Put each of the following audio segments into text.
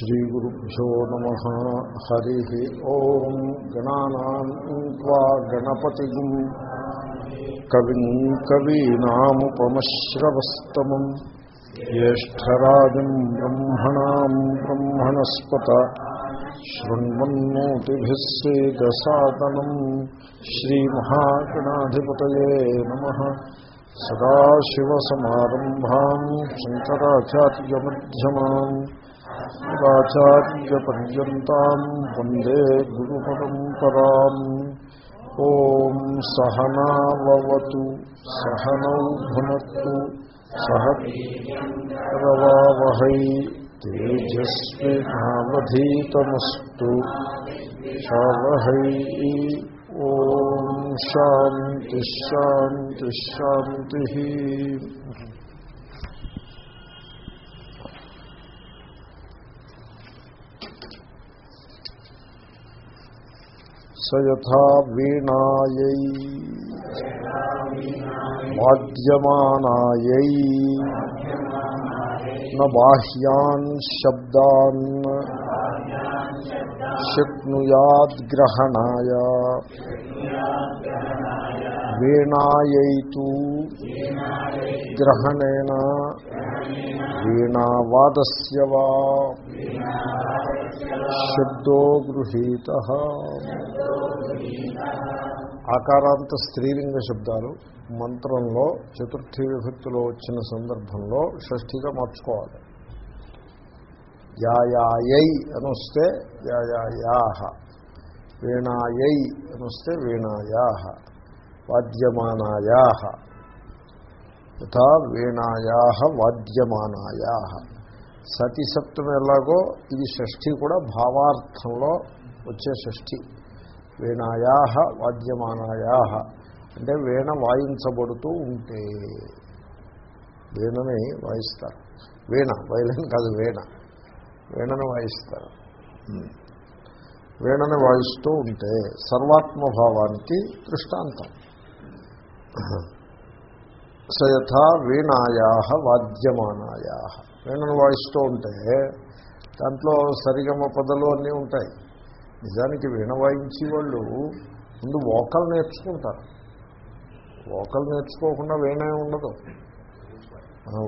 శ్రీగురుభ్యో నమ హరి ఓం గణానా గణపతి కవిం కవీనాముపమశ్రవస్తమం జ్యేష్టరాజం బ్రహ్మణా బ్రహ్మణస్పత శృణ్వన్నోతిభిः సేదసాదనం శ్రీమహాగణాధిపతయే నమ సదాశివసమారంభాం శంకరాచార్యమధ్యమాం శంకరాచార్యపర్యంతం వందే గురు పరంపరా ఓం సహనావతు సహనౌ భునత్తు సహ రవావహై తేజస్వినావధీతమస్తు శావహై ఓం శాంతి శాంతి శాంతి. సయథా వీణాయై వాద్యమానాయై బాహ్యాన్ శబ్దాన్ శక్నుయాద్గ్రహణాయ వీణాయైతు గ్రహణేన వీణావాదస్య వా శబ్దో గృహీత ఆకారాంత స్త్రీలింగ శబ్దాలు మంత్రంలో చతుర్థి విభక్తిలో వచ్చిన సందర్భంలో షష్ఠిగా మార్చుకోవాలి. యాయాయై అని వస్తే యాయాయాహ. వీణాయై అని వస్తే వీణాయాహ. వాద్యమానాయాహ. యథా వీణాయాహ వాద్యమానాయాహ. సతి ఎలాగో ఇది షష్ఠి కూడా భావార్థంలో వచ్చే షష్ఠి. వీణాయా వాద్యమానాయా అంటే వీణ వాయించబడుతూ ఉంటే వీణని వాయిస్తారు. వీణ వైలన్ కాదు వీణ. వీణను వాయిస్తారు. వీణను వాయిస్తూ ఉంటే సర్వాత్మభావానికి దృష్టాంతం. సయథా వీణాయా వాద్యమానాయా వీణను వాయిస్తూ ఉంటే దాంట్లో సరిగమ పదలు అన్నీ ఉంటాయి. నిజానికి వీణ వాయించే వాళ్ళు ముందు వోకల్ నేర్చుకుంటారు. వోకల్ నేర్చుకోకుండా వీణే ఉండదు.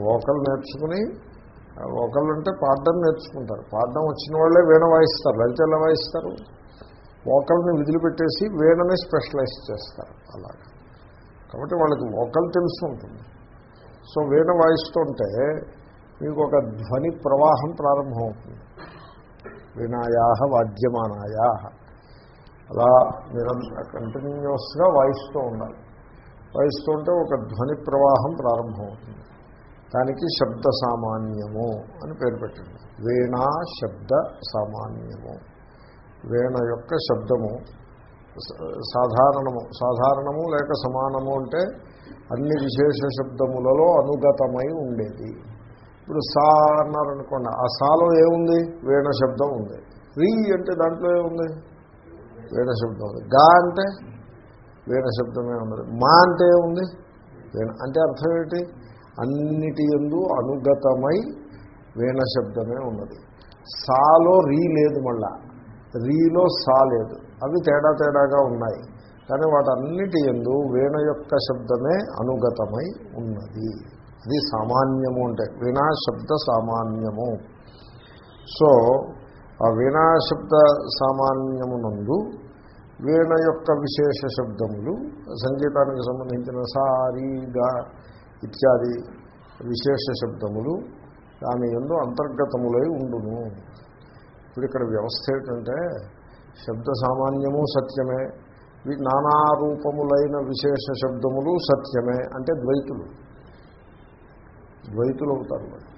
వోకల్ నేర్చుకుని వోకల్ అంటే పాడడం నేర్చుకుంటారు. పాడడం వచ్చిన వాళ్ళే వీణ వాయిస్తారు. లలిత ఎలా వాయిస్తారు? వోకల్ని విదిలిపెట్టేసి వీణని స్పెషలైజ్ చేస్తారు. అలాగే. కాబట్టి వాళ్ళకి వోకల్ తెలుసు ఉంటుంది. సో వీణ వాయిస్తుంటే మీకు ఒక ధ్వని ప్రవాహం ప్రారంభమవుతుంది. వీణాయా వాద్యమానాయా. అలా నిరంతర కంటిన్యూస్గా వాయిస్తూ ఉండాలి. వాయిస్తూ ఉంటే ఒక ధ్వని ప్రవాహం ప్రారంభమవుతుంది. దానికి శబ్ద సామాన్యము అని పేరు పెట్టింది వీణా శబ్ద సామాన్యము. వీణ యొక్క శబ్దము సాధారణము సాధారణము లేక సమానము అంటే అన్ని విశేష శబ్దములలో అనుగతమై ఉండేది. ఇప్పుడు సా అన్నారనుకోండి ఆ సాలో ఏముంది? వీణ శబ్దం ఉంది. రీ అంటే దాంట్లో ఏముంది? వీణ శబ్దం ఉంది. గా అంటే వీణ శబ్దమే ఉన్నది. మా అంటే ఏముంది? వీణ. అంటే అర్థం ఏమిటి అన్నిటి ఎందు అనుగతమై వీణ శబ్దమే ఉన్నది. సాలో రీ లేదు మళ్ళా. రీలో సా లేదు. అవి తేడా తేడాగా ఉన్నాయి. కానీ వాటన్నిటి ఎందు వీణ యొక్క శబ్దమే అనుగతమై ఉన్నది. అది సామాన్యము అంటే వీణా శబ్ద సామాన్యము. సో ఆ వీణా శబ్ద సామాన్యమునందు వీణ యొక్క విశేష శబ్దములు సంగీతానికి సంబంధించిన సారీగా ఇత్యాది విశేష శబ్దములు దాని ఎందు అంతర్గతములై ఉండును. ఇప్పుడు ఇక్కడ వ్యవస్థ ఏంటంటే శబ్ద సామాన్యము సత్యమే నానారూపములైన విశేష శబ్దములు సత్యమే అంటే ద్వైతులు. ద్వైతులు అవుతారు వాళ్ళు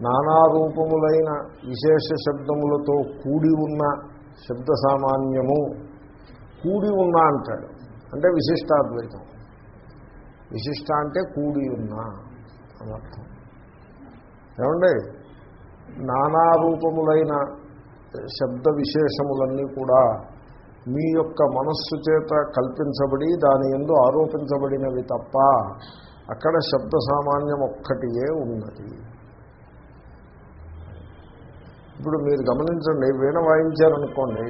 నానారూపములైన విశేష శబ్దములతో కూడి ఉన్న శబ్ద సామాన్యము కూడి ఉన్నా అంటాడు. అంటే విశిష్టాద్వైతం. విశిష్ట అంటే కూడి ఉన్న అనర్థం ఏమండి? నానారూపములైన శబ్ద విశేషములన్నీ కూడా మీ యొక్క మనస్సు చేత కల్పించబడి దాని ఎందు ఆరోపించబడినవి తప్ప అక్కడ శబ్ద సామాన్యం ఒక్కటియే ఉన్నది. ఇప్పుడు మీరు గమనించండి వీణ వాయించారనుకోండి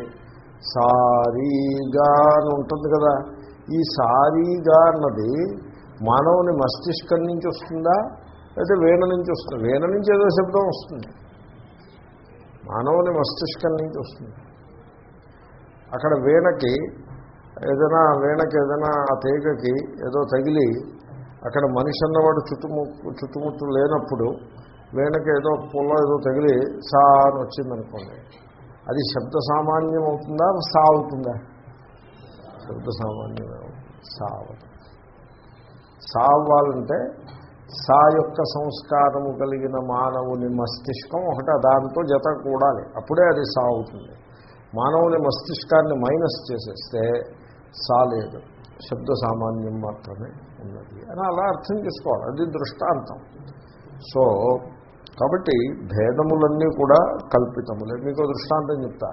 సారీగా అని ఉంటుంది కదా. ఈ సారీగా అన్నది మానవుని మస్తిష్కం నుంచి వస్తుందా? అయితే వీణ నుంచి వస్తుంది? వీణ నుంచి ఏదో శబ్దం వస్తుంది. మానవుని మస్తిష్కం నుంచి వస్తుంది. అక్కడ వీణకి ఏదైనా వీణకి ఏదైనా ఆ తీగకి ఏదో తగిలి అక్కడ మనిషి అన్నవాడు చుట్టుము చుట్టుముట్టు లేనప్పుడు వీణకి ఏదో పుల్ల ఏదో తగిలి సా అని వచ్చిందనుకోండి. అది శబ్ద సామాన్యం అవుతుందా? సా అవుతుందా. శబ్ద సామాన్యం సా అవుతుంది. సా అవ్వాలంటే సా యొక్క సంస్కారము కలిగిన మానవుని మస్తిష్కం ఒకటి దాంతో జత కూడాలి. అప్పుడే అది సా అవుతుంది. మానవుని మస్తిష్కాన్ని మైనస్ చేసేస్తే సా లేదు. శబ్ద సామాన్యం మాత్రమే ఉన్నది అని అలా అర్థం చేసుకోవాలి. అది దృష్టాంతం. సో కాబట్టి భేదములన్నీ కూడా కల్పితములే. మీకు దృష్టాంతం చెప్తా.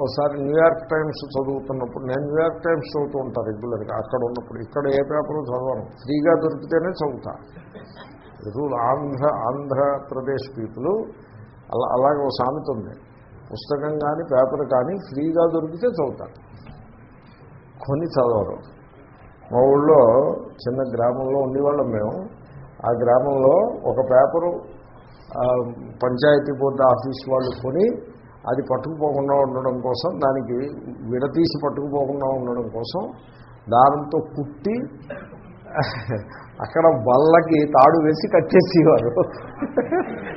ఒకసారి న్యూయార్క్ టైమ్స్ చదువుతున్నప్పుడు నేను న్యూయార్క్ టైమ్స్ చదువుతూ ఉంటాను రెగ్యులర్గా. అక్కడ ఉన్నప్పుడు ఇక్కడ ఏ పేపరు చదవను. ఫ్రీగా దొరికితేనే చదువుతా. రూల్ ఆంధ్ర ఆంధ్రప్రదేశ్ పీపుల్ అలా అలాగే ఒక సామెత ఉంది. పుస్తకం కానీ పేపర్ కానీ ఫ్రీగా దొరికితే చదువుతాను కొని చదవరు. మా ఊళ్ళో చిన్న గ్రామంలో ఉండేవాళ్ళం మేము. ఆ గ్రామంలో ఒక పేపరు పంచాయతీ బోర్డు ఆఫీస్ వాళ్ళు కొని అది పట్టుకుపోకుండా ఉండడం కోసం దానికి విడతీసి పట్టుకుపోకుండా ఉండడం కోసం దారంతో కుట్టి అక్కడ బల్లకి తాడు వేసి కట్టేసేవారు.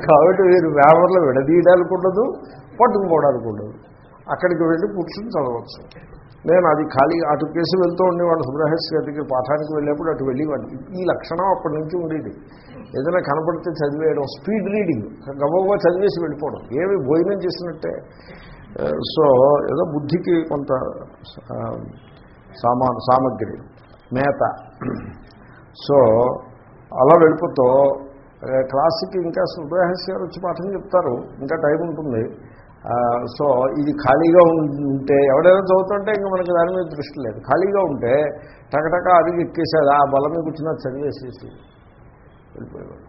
కాబట్టి మీరు పేపర్లో విడదీయడానికి ఉండదు పట్టుకుపోవడానికి ఉండదు అక్కడికి వెళ్ళి కూర్చుని చదవచ్చు. నేను అది ఖాళీ అటు కేసు వెళ్తూ ఉండేవాడు సుబ్రహస్య దగ్గర పాఠానికి వెళ్ళేప్పుడు అటు వెళ్ళేవాడు ఈ లక్షణం అప్పటి నుంచి ఉండేది. ఏదైనా కనపడితే చదివేయడం స్పీడ్ రీడింగ్ గబగబా చదివేసి వెళ్ళిపోవడం. ఏమి భోజనం చేసినట్టే. సో ఏదో బుద్ధికి కొంత సామాన్ సామగ్రి మేత సో అలా వెళ్ళిపోతూ క్లాస్కి ఇంకా సుబ్రహస్యాలు వచ్చి పాఠం చెప్తారు. ఇంకా టైం ఉంటుంది. సో ఇది ఖాళీగా ఉంటే ఎవడైనా చదువుతుంటే ఇంకా మనకి దాని మీద దృష్టి లేదు. ఖాళీగా ఉంటే టకటక అది ఎక్కేసేది ఆ బలం మీద కూర్చున్న చదివేసేసి వెళ్ళిపోయేవాడు.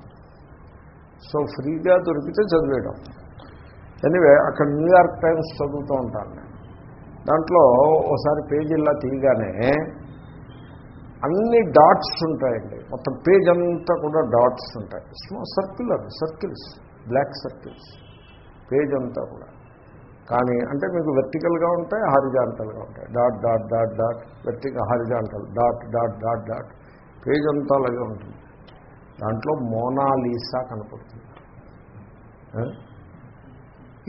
సో ఫ్రీగా దొరికితే చదివేయడం. ఎనివే అక్కడ న్యూయార్క్ టైమ్స్ చదువుతూ ఉంటాను నేను. దాంట్లో ఒకసారి పేజీల్లా తీయగానే అన్ని డాట్స్ ఉంటాయండి. మొత్తం పేజ్ అంతా కూడా డాట్స్ ఉంటాయి. Circle circular circles black circles. Page అంతా కూడా. కానీ అంటే మీకు వెర్టికల్గా ఉంటాయి హారిజాంటల్గా ఉంటాయి. Dot dot dot dot vertical horizontal dot dot dot dot page అంతా అలాగే ఉంటుంది. దాంట్లో మోనాలీసా కనపడుతుంది.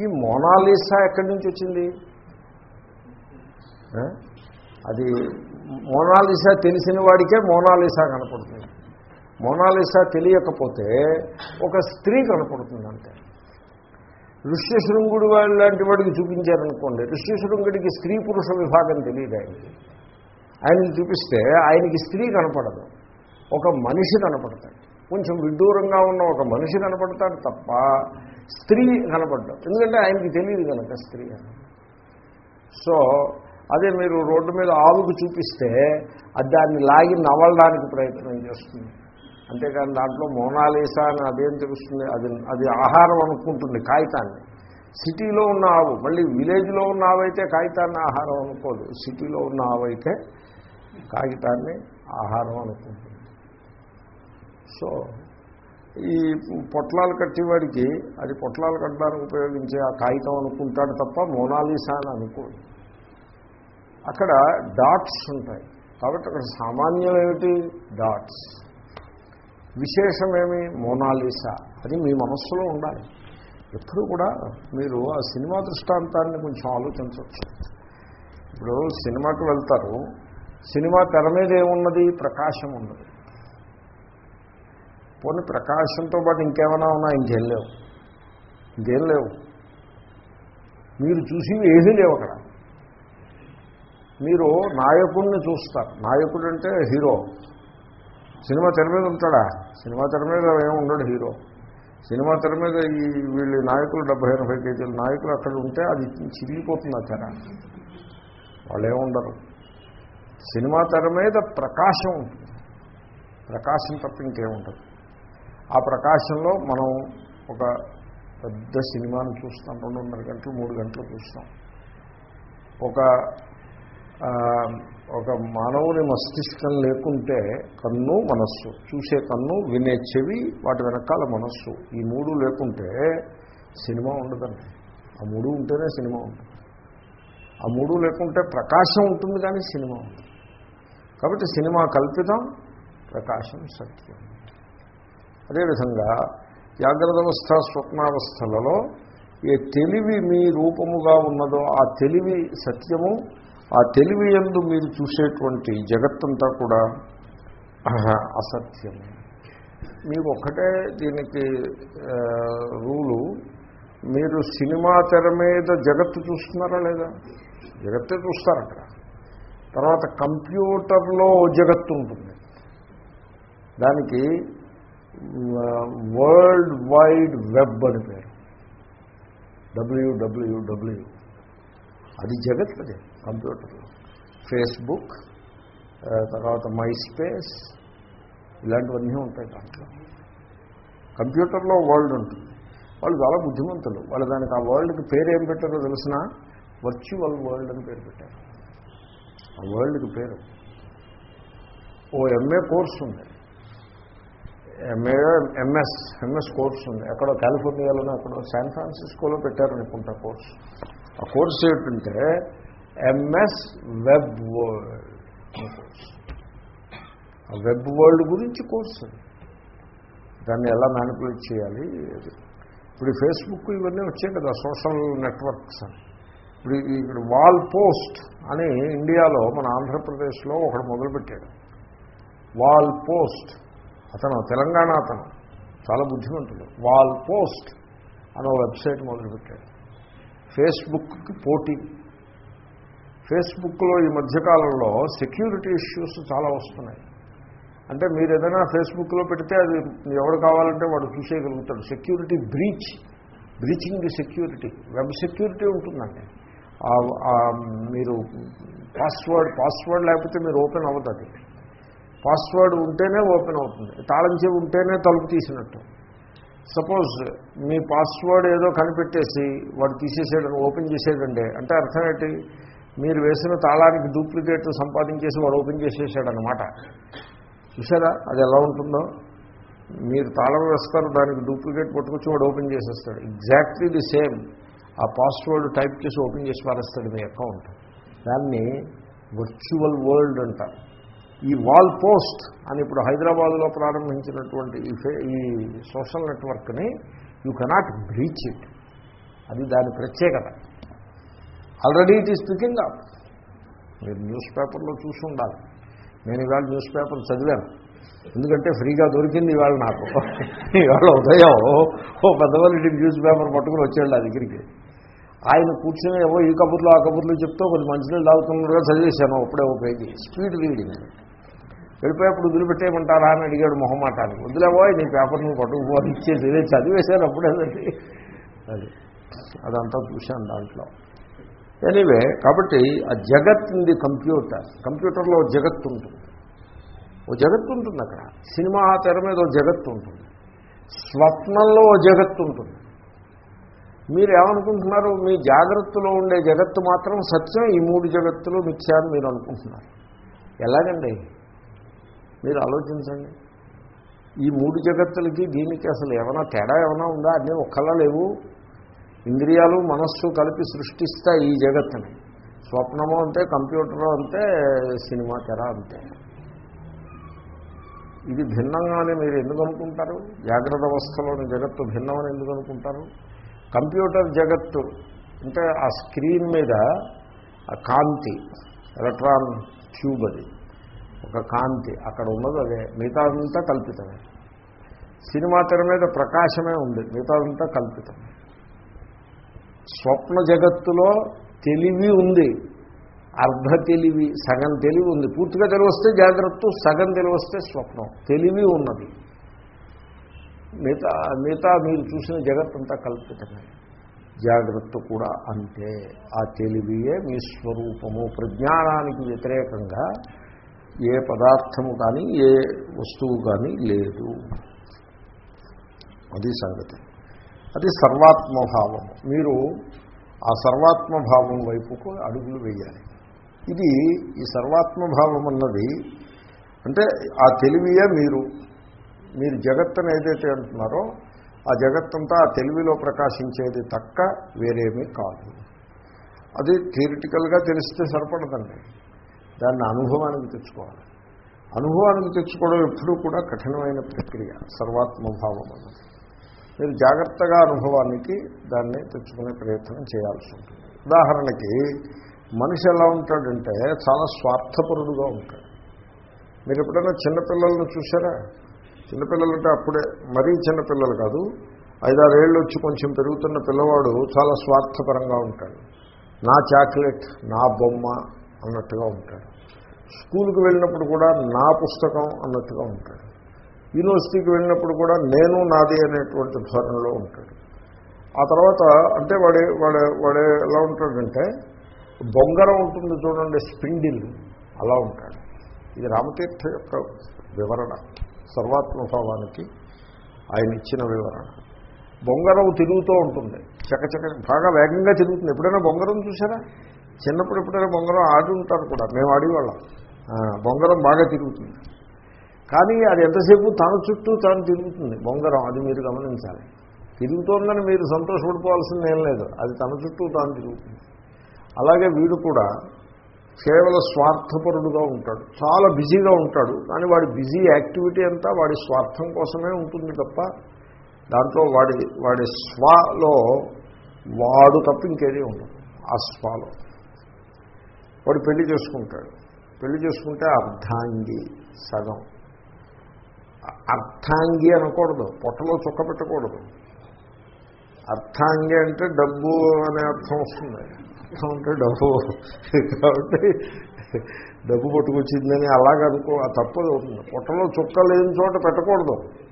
ఈ మోనాలీసా ఎక్కడి నుంచి వచ్చింది? అది మోనాలిసా తెలిసిన వాడికే మోనాలిసా కనపడుతుంది. మోనాలిసా తెలియకపోతే ఒక స్త్రీ కనపడుతుంది అంతే. ఋష్యశృంగుడు వాళ్ళ లాంటి వాడికి చూపించారనుకోండి ఋష్యశృంగుడికి స్త్రీ పురుష విభాగం తెలియదు ఆయనకి. ఆయనకి చూపిస్తే ఆయనకి స్త్రీ కనపడదు ఒక మనిషి కనపడతాడు. కొంచెం విడ్డూరంగా ఉన్న ఒక మనిషి కనపడతాడు తప్ప స్త్రీ కనపడ్డాడు ఎందుకంటే ఆయనకి తెలియదు కనుక స్త్రీ అని. సో అదే మీరు రోడ్డు మీద ఆవుకు చూపిస్తే అది దాన్ని లాగి నవలడానికి ప్రయత్నం చేస్తుంది. అంతేకాని దాంట్లో మోనాలీసా అని అదేం తెలుస్తుంది? అది అది ఆహారం అనుకుంటుంది కాగితాన్ని. సిటీలో ఉన్న ఆవు మళ్ళీ విలేజ్లో ఉన్న ఆవైతే కాగితాన్ని ఆహారం అనుకోదు. సిటీలో ఉన్న ఆవైతే కాగితాన్ని ఆహారం అనుకుంటుంది. సో ఈ పొట్లాలు కట్టేవాడికి అది పొట్లాలు కట్టడానికి ఉపయోగించే ఆ కాగితం అనుకుంటాడు తప్ప మోనాలీసా అని అనుకోడు. అక్కడ డాట్స్ ఉంటాయి. కాబట్టి అక్కడ సామాన్యం ఏమిటి? డాట్స్. విశేషమేమి? Mona Lisa. అది మీ మనస్సులో ఉండాలి. ఎప్పుడు కూడా మీరు ఆ సినిమా దృష్టాంతాన్ని కొంచెం ఆలోచించవచ్చు. ఇప్పుడు సినిమాకి వెళ్తారు. సినిమా తెర మీద ఏమున్నది? ప్రకాశం ఉన్నది. పోనీ ప్రకాశంతో పాటు ఇంకేమైనా ఉన్నా? ఇంకేం లేవు. ఇంకేం లేవు. మీరు చూసి ఏమీ లేవు అక్కడ. మీరు నాయకుడిని చూస్తారు. నాయకుడు అంటే హీరో. సినిమా తెర మీద ఉంటాడా? సినిమా తెర మీద ఏమి ఉండడు హీరో. సినిమా తెర మీద ఈ వీళ్ళు నాయకులు డెబ్బై ఎనభై కేజీల నాయకులు అక్కడ ఉంటే అది చిరిగిపోతుంది ఆ తెర. వాళ్ళు ఏముండరు సినిమా తెర మీద ప్రకాశం ఉంటుంది. ప్రకాశం తప్ప ఇంకేముంటుంది ఆ ప్రకాశంలో మనం ఒక పెద్ద సినిమాను చూస్తాం రెండున్నర గంటలు మూడు గంటలు చూస్తాం. ఒక ఒక మానవుని మస్తిష్కం లేకుంటే కన్ను మనస్సు చూసే కన్ను వినే చెవి వాటి వెనకాల మనస్సు ఈ మూడు లేకుంటే సినిమా ఉండదండి. ఆ మూడు ఉంటేనే సినిమా ఉంటుంది. ఆ మూడు లేకుంటే ప్రకాశం ఉంటుంది కానీ సినిమా ఉంటుంది కాబట్టి సినిమా కల్పితం ప్రకాశం సత్యం. అదేవిధంగా జాగ్రత్త అవస్థ స్వప్నావస్థలలో ఏ తెలివి మీ రూపముగా ఉన్నదో ఆ తెలివి సత్యము ఆ తెలివి ఎందు మీరు చూసేటువంటి జగత్తంతా కూడా అసత్యం. అసత్యము మీకు ఒక్కటే దీనికి రూలు. మీరు సినిమా తెర మీద జగత్తు చూస్తున్నారా లేదా? జగత్తే చూస్తారు అక్కడ. తర్వాత కంప్యూటర్లో జగత్తు ఉంటుంది. దానికి వరల్డ్ వైడ్ వెబ్ అని పేరు. డబ్ల్యూడబ్ల్యూడబ్ల్యూ అది జగత్ అదే కంప్యూటర్లో ఫేస్బుక్ తర్వాత మై స్పేస్ ఇలాంటివన్నీ ఉంటాయి దాంట్లో. కంప్యూటర్లో వరల్డ్ ఉంటుంది. వాళ్ళు చాలా బుద్ధిమంతులు. వాళ్ళు దానికి ఆ వరల్డ్కి పేరు ఏం పెట్టారో తెలిసిన వర్చువల్ వరల్డ్ అని పేరు పెట్టారు. ఆ వరల్డ్కి పేరు. ఓ ఎంఏ కోర్స్ ఉంది. ఎంఏ ఎంఎస్ ఎంఎస్ కోర్స్ ఉంది. ఎక్కడో కాలిఫోర్నియాలోనే అక్కడో శాన్ ఫ్రాన్సిస్కోలో పెట్టారనుకుంటా కోర్స్. ఆ కోర్స్ ఏంటంటే ఎంఎస్ వెబ్ వరల్డ్ ఆ వెబ్ వరల్డ్ గురించి కోర్స్. దాన్ని ఎలా మ్యానిపులేట్ చేయాలి? ఇప్పుడు ఫేస్బుక్ ఇవన్నీ వచ్చాయి కదా సోషల్ నెట్వర్క్స్ అని ఇప్పుడు ఇక్కడ వాల్ పోస్ట్ అని ఇండియాలో మన ఆంధ్రప్రదేశ్లో ఒకడు మొదలుపెట్టాడు. వాల్ పోస్ట్ అతను తెలంగాణ అతను. చాలా బుద్ధిమంతుడు. వాల్ పోస్ట్ అని ఒక వెబ్సైట్ మొదలుపెట్టాడు. ఫేస్బుక్కి పోటీ. ఫేస్బుక్లో ఈ మధ్యకాలంలో సెక్యూరిటీ ఇష్యూస్ చాలా వస్తున్నాయి. అంటే మీరు ఏదైనా ఫేస్బుక్లో పెడితే అది ఎవరు కావాలంటే వాడు చూసేయగలుగుతాడు. Security breach breaching the security. Web security ఉంటుందండి. మీరు పాస్వర్డ్ పాస్వర్డ్ లేకపోతే మీరు ఓపెన్ అవుతుంది పాస్వర్డ్ ఉంటేనే ఓపెన్ అవుతుంది. తాళం చెవి ఉంటేనే తలుపు తీసినట్టు. సపోజ్ మీ పాస్వర్డ్ ఏదో కనిపెట్టేసి వాడు తీసేసేయడం ఓపెన్ చేసేదండి అంటే అర్థం ఏంటి? మీరు వేసిన తాళానికి డూప్లికేట్ సంపాదించేసి వాడు ఓపెన్ చేసేసాడనమాట చూసారా అది ఎలా ఉంటుందో? మీరు తాళం వేస్తారు దానికి డూప్లికేట్ పట్టుకొచ్చి వాడు ఓపెన్ చేసేస్తాడు. ఎగ్జాక్ట్లీ ది సేమ్ ఆ పాస్వర్డ్ టైప్ చేసి ఓపెన్ చేసి పారేస్తాడు మీ అకౌంట్ దాన్ని వర్చువల్ వరల్డ్ అంటారు ఈ వాల్ పోస్ట్ అని ఇప్పుడు హైదరాబాద్లో ప్రారంభించినటువంటి ఈ ఈ సోషల్ నెట్వర్క్ని యూ కెనాట్ బ్రీచ్ ఇట్ అది దాని ప్రత్యేకత. Already it is picking up మీరు న్యూస్ పేపర్లో చూసి ఉండాలి. నేను ఇవాళ న్యూస్ పేపర్ చదివాను. ఎందుకంటే ఫ్రీగా దొరికింది ఇవాళ నాకు. ఇవాళ ఉదయం ఓ పెద్దవాళ్ళ న్యూస్ పేపర్ పట్టుకుని వచ్చాడు నా దగ్గరికి. ఆయన కూర్చొని ఏవో ఈ కబుర్లు ఆ కబుర్లు చెప్తూ కొంచెం మంచినీళ్ళు తాగుతున్నట్టుగా చదివేశాను అప్పుడే ఒక పేజీ. స్పీడ్ రీడింగ్ వెళ్ళిపోయేప్పుడు వదిలిపెట్టేయమంటారా అని అడిగాడు మొహమాటానికి. వదిలేవో నీ పేపర్ నువ్వు పట్టుకుపోవాలి ఇచ్చేసి ఇదే చదివేశాను అప్పుడేదండి అది. అదంతా చూశాను దాంట్లో. ఎనీవే కాబట్టి ఆ జగత్ ఉంది కంప్యూటర్. కంప్యూటర్లో జగత్తు ఉంటుంది. ఓ జగత్తు ఉంటుంది అక్కడ. సినిమా తెర మీద ఓ జగత్తు ఉంటుంది. స్వప్నంలో ఓ జగత్తు ఉంటుంది. మీరు ఏమనుకుంటున్నారు మీ జాగ్రత్తలో ఉండే జగత్తు మాత్రం సత్యం ఈ మూడు జగత్తులు మిథ్యాన్ని అని మీరు అనుకుంటున్నారు. ఎలాగండి? మీరు ఆలోచించండి. ఈ మూడు జగత్తులకి దీనికి అసలు ఏమైనా తేడా ఏమైనా ఉందా? అన్నీ ఒక్కలా లేవు. ఇంద్రియాలు మనస్సు కలిపి సృష్టిస్తాయి ఈ జగత్తుని. స్వప్నము అంటే కంప్యూటరు అంటే సినిమా తెర అంతే. ఇది భిన్నంగానే మీరు ఎందుకు అనుకుంటారు? జాగ్రత్త అవస్థలోని జగత్తు భిన్నమని ఎందుకు అనుకుంటారు? కంప్యూటర్ జగత్తు అంటే ఆ స్క్రీన్ మీద ఆ కాంతి ఎలక్ట్రాన్ ట్యూబ్ అది. ఒక కాంతి అక్కడ ఉన్నది అదే. మిగతాదంతా కల్పితమే. సినిమా తెర మీద ప్రకాశమే ఉంది. మిగతాదంతా కల్పితమే. కల్పితం స్వప్న జగత్తులో తెలివి ఉంది. అర్ధ తెలివి సగం తెలివి ఉంది. పూర్తిగా తెలివి వస్తే జాగ్రత్త సగం తెలివి వస్తే స్వప్నం. తెలివి ఉన్నది. మిగతా మిగతా మీరు చూసిన జగత్తంతా కల్పితమే. జాగ్రత్త కూడా అంతే. ఆ తెలివియే మీ స్వరూపము. ప్రజ్ఞానానికి వ్యతిరేకంగా ఏ పదార్థము కానీ ఏ వస్తువు కానీ లేదు. అది సంగతి. అది సర్వాత్మభావము మీరు ఆ సర్వాత్మభావం వైపుకు అడుగులు వేయాలి. ఇది ఈ సర్వాత్మభావం అన్నది అంటే ఆ తెలివియే మీరు. మీరు జగత్తును ఏదైతే అంటున్నారో ఆ జగత్తంతా ఆ తెలివిలో ప్రకాశించేది తక్క వేరేమీ కాదు. అది థియరిటికల్గా తెలిస్తే సరిపడదండి. దాన్ని అనుభవానికి తెచ్చుకోవాలి. అనుభవానికి తెచ్చుకోవడం ఎప్పుడూ కూడా కఠినమైన ప్రక్రియ సర్వాత్మభావం అన్నది. మీరు జాగ్రత్తగా అనుభవానికి దాన్ని తెచ్చుకునే ప్రయత్నం చేయాల్సి ఉంటుంది. ఉదాహరణకి మనిషి ఎలా ఉంటాడంటే చాలా స్వార్థపరుడుగా ఉంటాడు. మీరు ఎప్పుడైనా చిన్నపిల్లలను చూసారా చిన్నపిల్లలంటే అప్పుడే మరీ చిన్నపిల్లలు కాదు ఐదారేళ్ళు వచ్చి కొంచెం పెరుగుతున్న పిల్లవాడు చాలా స్వార్థపరంగా ఉంటాడు. నా చాక్లెట్ నా బొమ్మ అన్నట్టుగా ఉంటాడు. స్కూల్కి వెళ్ళినప్పుడు కూడా నా పుస్తకం అన్నట్టుగా ఉంటాడు. యూనివర్సిటీకి వెళ్ళినప్పుడు కూడా నేను నాది అనేటువంటి ధోరణిలో ఉంటాడు. ఆ తర్వాత అంటే వాడే వాడే వాడే ఎలా ఉంటాడంటే బొంగరం ఉంటుంది చూడండి స్పిండిల్ అలా ఉంటాడు. ఇది రామతీర్థ యొక్క వివరణ సర్వాత్మభావానికి ఆయన ఇచ్చిన వివరణ. బొంగరం తిరుగుతూ ఉంటుంది. చకచక బాగా వేగంగా తిరుగుతుంది. ఎప్పుడైనా బొంగరం చూసారా చిన్నప్పుడు ఎప్పుడైనా బొంగరం ఆడి ఉంటారు కూడా. మేము ఆడేవాళ్ళం. బొంగరం బాగా తిరుగుతుంది. కానీ అది ఎంతసేపు తన చుట్టూ తాను తిరుగుతుంది. బొంగరం అది మీరు గమనించాలి. తిరుగుతోందని మీరు సంతోషపడిపోవాల్సింది ఏం లేదు. అది తన చుట్టూ తాను తిరుగుతుంది. అలాగే వీడు కూడా కేవల స్వార్థపరుడుగా ఉంటాడు. చాలా బిజీగా ఉంటాడు. కానీ వాడి బిజీ యాక్టివిటీ అంతా వాడి స్వార్థం కోసమే ఉంటుంది తప్ప దాంట్లో వాడి వాడి స్వాలో వాడు తప్ప ఇంకేదీ ఉండదు. ఆ స్వాలో. వాడు పెళ్ళి చేసుకుంటాడు. పెళ్ళి చేసుకుంటే అర్ధాంగి సగం. అర్థాంగి అనకూడదు. పొట్టలో చుక్క పెట్టకూడదు. అర్థాంగి అంటే డబ్బు అనే అర్థం వస్తుంది. అర్థం అంటే డబ్బు. కాబట్టి డబ్బు పట్టుకొచ్చిందని అలాగ అనుకో ఆ తప్పదు అవుతుంది. పొట్టలో చుక్క లేని చోట పెట్టకూడదు.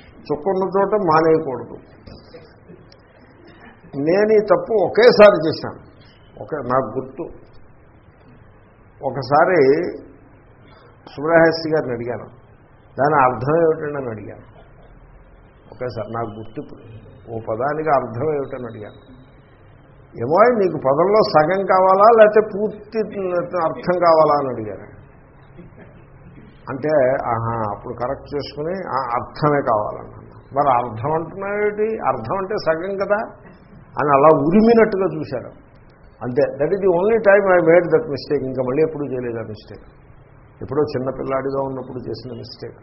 చుక్క ఉన్న చోట మానేయకూడదు. నేను ఈ తప్పు ఒకేసారి చేశాను. ఒకే నాకు గుర్తు. ఒకసారి సుబ్రహస్య గారిని అడిగాను. దాని అర్థం ఏమిటండి అని అడిగాను ఒకేసారి నాకు గుర్తు ఓ పదానికి అర్థం ఏమిటని అడిగాను. ఏమో నీకు పదంలో సగం కావాలా లేకపోతే పూర్తి అర్థం కావాలా అని అడిగాను. అంటే ఆహా అప్పుడు కరెక్ట్ చేసుకుని "ఆ, అర్థమే కావాలన్నాను మరి అర్థం అంటున్నావేటి అర్థం అంటే సగం కదా? అని అలా ఉరిమినట్టుగా చూశాడు అంతే. That is the only time I made that mistake ఇంకా మళ్ళీ ఎప్పుడు చేయలేదు ఆ మిస్టేక్ ఎప్పుడో చిన్నపిల్లాడిగా ఉన్నప్పుడు చేసిన మిస్టేక్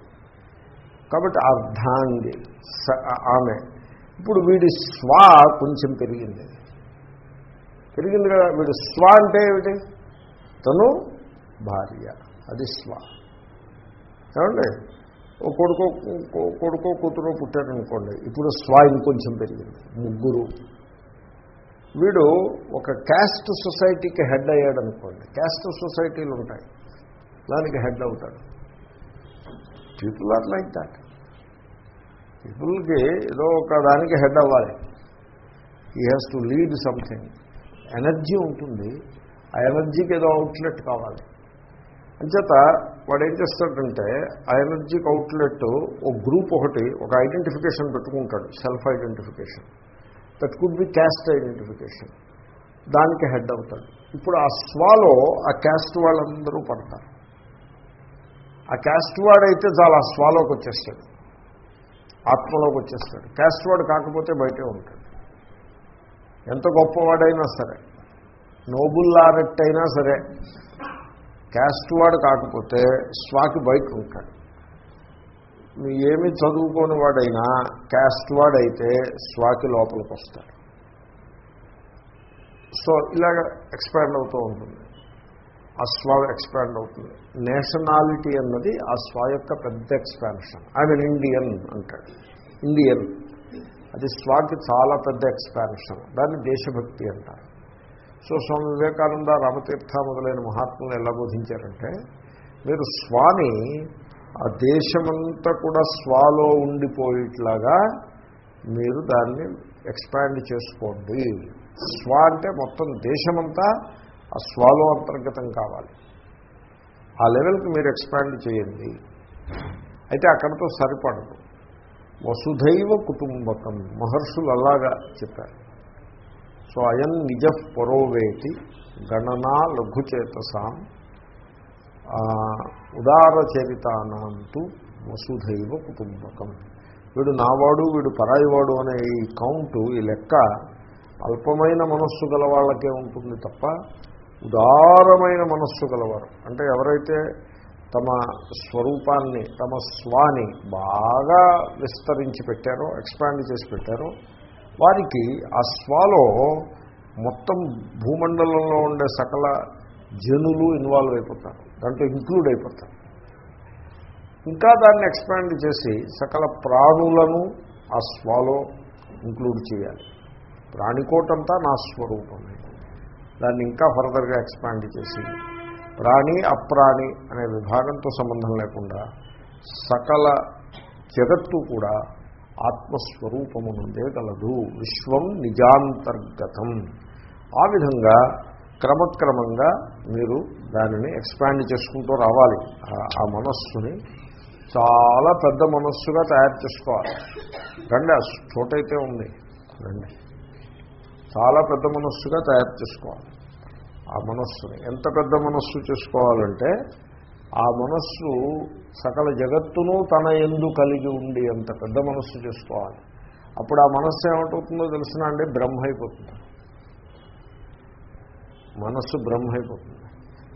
కాబట్టి అర్ధాంగి స- ఆమె. ఇప్పుడు వీడి స్వా కొంచెం పెరిగింది. పెరిగింది కదా వీడు స్వ అంటే ఏమిటి? తను భార్య. అది స్వ. ఏమండి? ఓ కొడుకో కొడుకో కూతురు పుట్టారనుకోండి ఇప్పుడు స్వ ఇంకొంచెం పెరిగింది. ముగ్గురు. వీడు ఒక క్యాస్ట్ సొసైటీకి హెడ్ అయ్యాడు అనుకోండి క్యాస్ట్ సొసైటీలు ఉంటాయి దానికి హెడ్ అవుతాడు. పీపుల్ ఆర్ లైక్ దాట్ పీపుల్కి ఏదో ఒక దానికి హెడ్ అవ్వాలి. He has to lead something energy ఉంటుంది. ఆ ఎనర్జీకి ఏదో అవుట్లెట్ కావాలి. అంచేత వాడు ఏం చేస్తాడంటే ఆ ఎనర్జీకి అవుట్లెట్ ఒక గ్రూప్ ఒకటి ఒక ఐడెంటిఫికేషన్ పెట్టుకుంటాడు. Self identification that could be caste identification దానికి హెడ్ అవుతాడు. ఇప్పుడు ఆ స్వాలో ఆ క్యాస్ట్ వాళ్ళందరూ పడతారు. ఆ క్యాస్ట్ వాడైతే చాలా స్వాలోకి వచ్చేస్తాడు. ఆత్మలోకి వచ్చేస్తాడు. క్యాస్ట్ వాడు కాకపోతే బయటే ఉంటాడు. ఎంత గొప్పవాడైనా సరే నోబుల్ లారెట్ అయినా సరే క్యాస్ట్ వాడు కాకపోతే స్వాకి బయట ఉంటాడు. మీ ఏమి చదువుకోని వాడైనా క్యాస్ట్ వాడైతే స్వాకి లోపలికి వస్తాడు సో ఇలాగ ఎక్స్పాండ్ అవుతూ ఉంటుంది. ఆ స్వ ఎక్స్పాండ్ అవుతుంది. నేషనాలిటీ అన్నది ఆ స్వ యొక్క పెద్ద ఎక్స్పాన్షన్ ఐ ఇండియన్ అంటాడు ఇండియన్ అది స్వాకి చాలా పెద్ద ఎక్స్పాన్షన్ దాన్ని దేశభక్తి అంటారు. సో స్వామి వివేకానంద రామతీర్థ మొదలైన మహాత్ములు ఎలా బోధించారంటే మీరు స్వామి ఆ దేశమంతా కూడా స్వాలో ఉండిపోయేట్లాగా మీరు దాన్ని ఎక్స్పాండ్ చేసుకోండి. స్వ అంటే మొత్తం దేశమంతా ఆ స్వాలో అంతర్గతం కావాలి. ఆ లెవెల్కి మీరు ఎక్స్పాండ్ చేయండి. అయితే అక్కడితో సరిపడదు. వసుధైవ కుటుంబకం మహర్షులు అలాగా చెప్పారు. సో అయం నిజ పొరోవేటి గణనా లఘుచేతసాం ఉదారచరితానంతు వసుధైవ కుటుంబకం. వీడు నావాడు వీడు పరాయివాడు అనే ఈ కౌంటు ఈ లెక్క అల్పమైన మనస్సు గల వాళ్ళకే ఉంటుంది తప్ప ఉదారమైన మనస్సు కలవారు అంటే ఎవరైతే తమ స్వరూపాన్ని తమ స్వాని బాగా విస్తరించి పెట్టారో ఎక్స్పాండ్ చేసి పెట్టారో వారికి ఆ స్వాలో మొత్తం భూమండలంలో ఉండే సకల జనులు ఇన్వాల్వ్ అయిపోతారు. దాంట్లో ఇంక్లూడ్ అయిపోతారు. ఇంకా దాన్ని ఎక్స్పాండ్ చేసి సకల ప్రాణులను ఆ స్వాలో ఇంక్లూడ్ చేయాలి. ప్రాణికోటంతా నా స్వరూపమే. దాన్ని ఇంకా ఫర్దర్గా ఎక్స్పాండ్ చేసి ప్రాణి అప్రాణి అనే విభాగంతో సంబంధం లేకుండా సకల జగత్తు కూడా ఆత్మస్వరూపము నుండే గలదు విశ్వం నిజాంతర్గతం. ఆ విధంగా క్రమక్రమంగా మీరు దానిని ఎక్స్పాండ్ చేసుకుంటూ రావాలి. ఆ మనస్సుని చాలా పెద్ద మనస్సుగా తయారు చేసుకోవాలి. రండి ఆ చోటైతే ఉంది. రండి. చాలా పెద్ద మనస్సుగా తయారు చేసుకోవాలి. ఆ మనస్సుని ఎంత పెద్ద మనస్సు చేసుకోవాలంటే ఆ మనస్సు సకల జగత్తును తన ఎందు కలిగి ఉండి అంత పెద్ద మనస్సు చేసుకోవాలి. అప్పుడు ఆ మనస్సు ఏమిటవుతుందో తెలిసిన అండి బ్రహ్మ అయిపోతుంది. మనస్సు బ్రహ్మ అయిపోతుంది.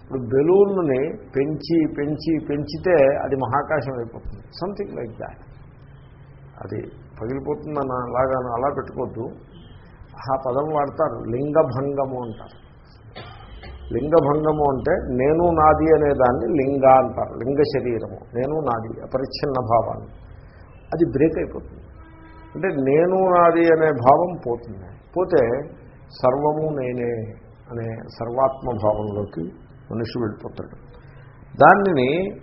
ఇప్పుడు బెలూన్ని పెంచి పెంచి పెంచితే అది మహాకాశం అయిపోతుంది. సంథింగ్ లైక్ దాట్ అది పగిలిపోతుందన్న అలాగా అలా పెట్టుకోవద్దు ఆ పదం వాడతారు లింగభంగము అంటారు. లింగభంగము అంటే నేను నాది అనే దాన్ని లింగ అంటారు లింగ శరీరము నేను నాది అపరిచ్ఛిన్న భావాన్ని. అది బ్రేక్ అయిపోతుంది. అంటే నేను నాది అనే భావం పోతుంది. పోతే సర్వము నేనే అనే సర్వాత్మ భావంలోకి మనిషి వెళ్ళిపోతాడు. దానిని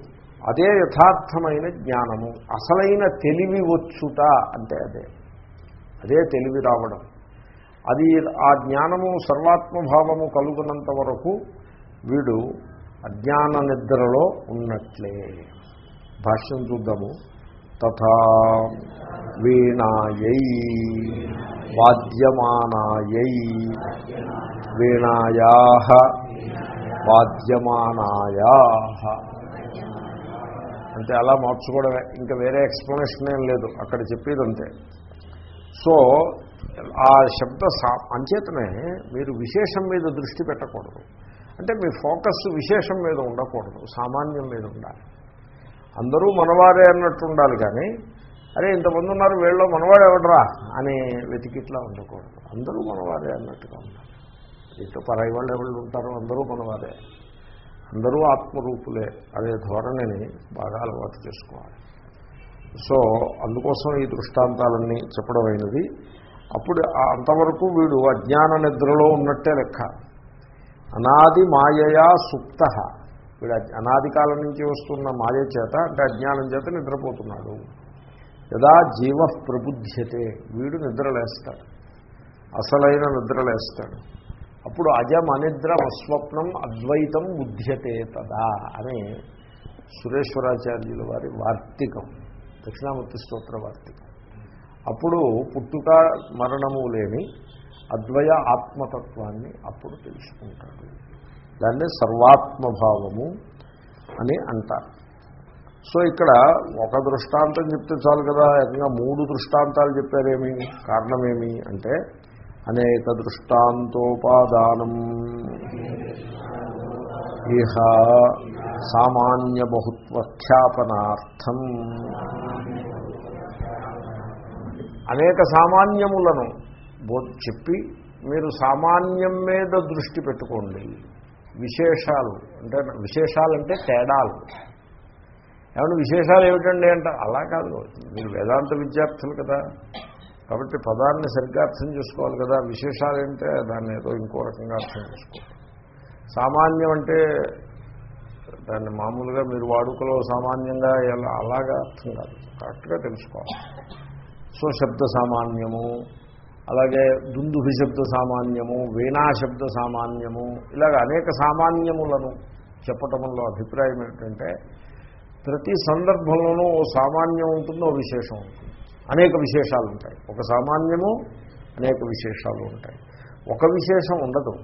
అదే యథార్థమైన జ్ఞానము అసలైన తెలివి వచ్చుట అంటే అదే. అదే తెలివి రావడం. అది ఆ జ్ఞానము సర్వాత్మభావము కలుగునంత వరకు వీడు అజ్ఞాన నిద్రలో ఉన్నట్లే. భాష్యం చూద్దాము. తథా వీణాయై వాద్యమానాయై వీణాయా వాద్యమానాయా. అంటే అలా మార్చుకోవడమే. ఇంకా వేరే ఎక్స్ప్లెనేషన్ ఏం లేదు. అక్కడ చెప్పేదంతే. సో ఆ శబ్ద సా అంచేతనే మీరు విశేషం మీద దృష్టి పెట్టకూడదు. అంటే మీ ఫోకస్ విశేషం మీద ఉండకూడదు సామాన్యం మీద ఉండాలి. అందరూ మనవారే అన్నట్టు ఉండాలి కానీ అరే ఇంతమంది ఉన్నారు వీళ్ళు మనవాడు ఎవడరా అని వెతికిట్లా ఉండకూడదు. అందరూ మనవారే అన్నట్టుగా ఉండాలి. ఇటు పరాయి వాళ్ళు ఎవరు ఉంటారో అందరూ మనవారే. అందరూ ఆత్మరూపులే అనే ధోరణిని బాగా అలవాటు చేసుకోవాలి. సో అందుకోసం ఈ దృష్టాంతాలన్నీ చెప్పడమైనది. అప్పుడు అంతవరకు వీడు అజ్ఞాన నిద్రలో ఉన్నట్టే లెక్క. అనాది మాయయా సుప్త. వీడు అనాది కాలం నుంచి వస్తున్న మాయ చేత అంటే అజ్ఞానం చేత నిద్రపోతున్నాడు. యదా జీవ ప్రబుద్ధ్యతే వీడు నిద్రలేస్తాడు అసలైన నిద్రలేస్తాడు అప్పుడు అజం అనిద్ర స్వప్నం అద్వైతం బుద్ధ్యతే తదా అని సురేశ్వరాచార్యుల వారి వార్తికం. దక్షిణామూర్తి స్తోత్ర వార్తికం. అప్పుడు పుట్టుక మరణము లేని అద్వయ ఆత్మతత్వాన్ని అప్పుడు తెలుసుకుంటాడు. దాన్ని సర్వాత్మభావము అని అంటారు. సో ఇక్కడ ఒక దృష్టాంతం చెప్తే చాలు కదా ఏకంగా మూడు దృష్టాంతాలు చెప్పారేమి? కారణమేమి అంటే అనేక దృష్టాంతోపాదానం. ఇహ సామాన్య బహుత్వఖ్యాపనార్థం అనేక సామాన్యములను బో చెప్పి మీరు సామాన్యం మీద దృష్టి పెట్టుకోండి. విశేషాలు అంటే విశేషాలంటే తేడాలు. ఏమన్నా విశేషాలు ఏమిటండి అంటే? అలా కాదు. మీరు వేదాంత విద్యార్థులు కదా. కాబట్టి పదాన్ని సరిగ్గా అర్థం చేసుకోవాలి కదా. విశేషాలు ఏంటంటే దాన్ని ఏదో ఇంకో రకంగా అర్థం చేసుకోవాలి. సామాన్యం అంటే దాన్ని మామూలుగా మీరు వాడుకలో సామాన్యంగా ఎలా అలాగా అర్థం కాదు. కరెక్ట్గా తెలుసుకోవాలి. సో శబ్ద సామాన్యము అలాగే దుందుభి శబ్ద సామాన్యము వీణా శబ్ద సామాన్యము ఇలాగ అనేక సామాన్యములను చెప్పటంలో అభిప్రాయం ఏంటంటే ప్రతి సందర్భంలోనూ ఓ సామాన్యం ఉంటుంది ఓ విశేషం ఉంటుంది. అనేక విశేషాలు ఉంటాయి. ఒక సామాన్యము అనేక విశేషాలు ఉంటాయి. ఒక విశేషం ఉండదు.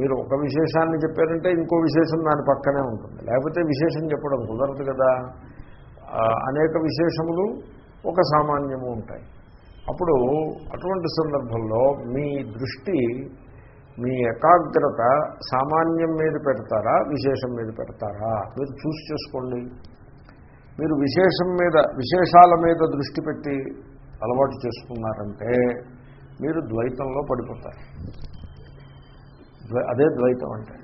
మీరు ఒక విశేషాన్ని చెప్పారంటే ఇంకో విశేషం దాని పక్కనే ఉంటుంది. లేకపోతే విశేషం చెప్పడం కుదరదు కదా. అనేక విశేషములు ఒక సామాన్యము ఉంటాయి. అప్పుడు అటువంటి సందర్భంలో మీ దృష్టి మీ ఏకాగ్రత సామాన్యం మీద పెడతారా విశేషం మీద పెడతారా? మీరు చూసి చేసుకోండి. మీరు విశేషం మీద విశేషాల మీద దృష్టి పెట్టి అలవాటు చేసుకున్నారంటే మీరు ద్వైతంలో పడిపోతారు. అదే ద్వైతం అంటే.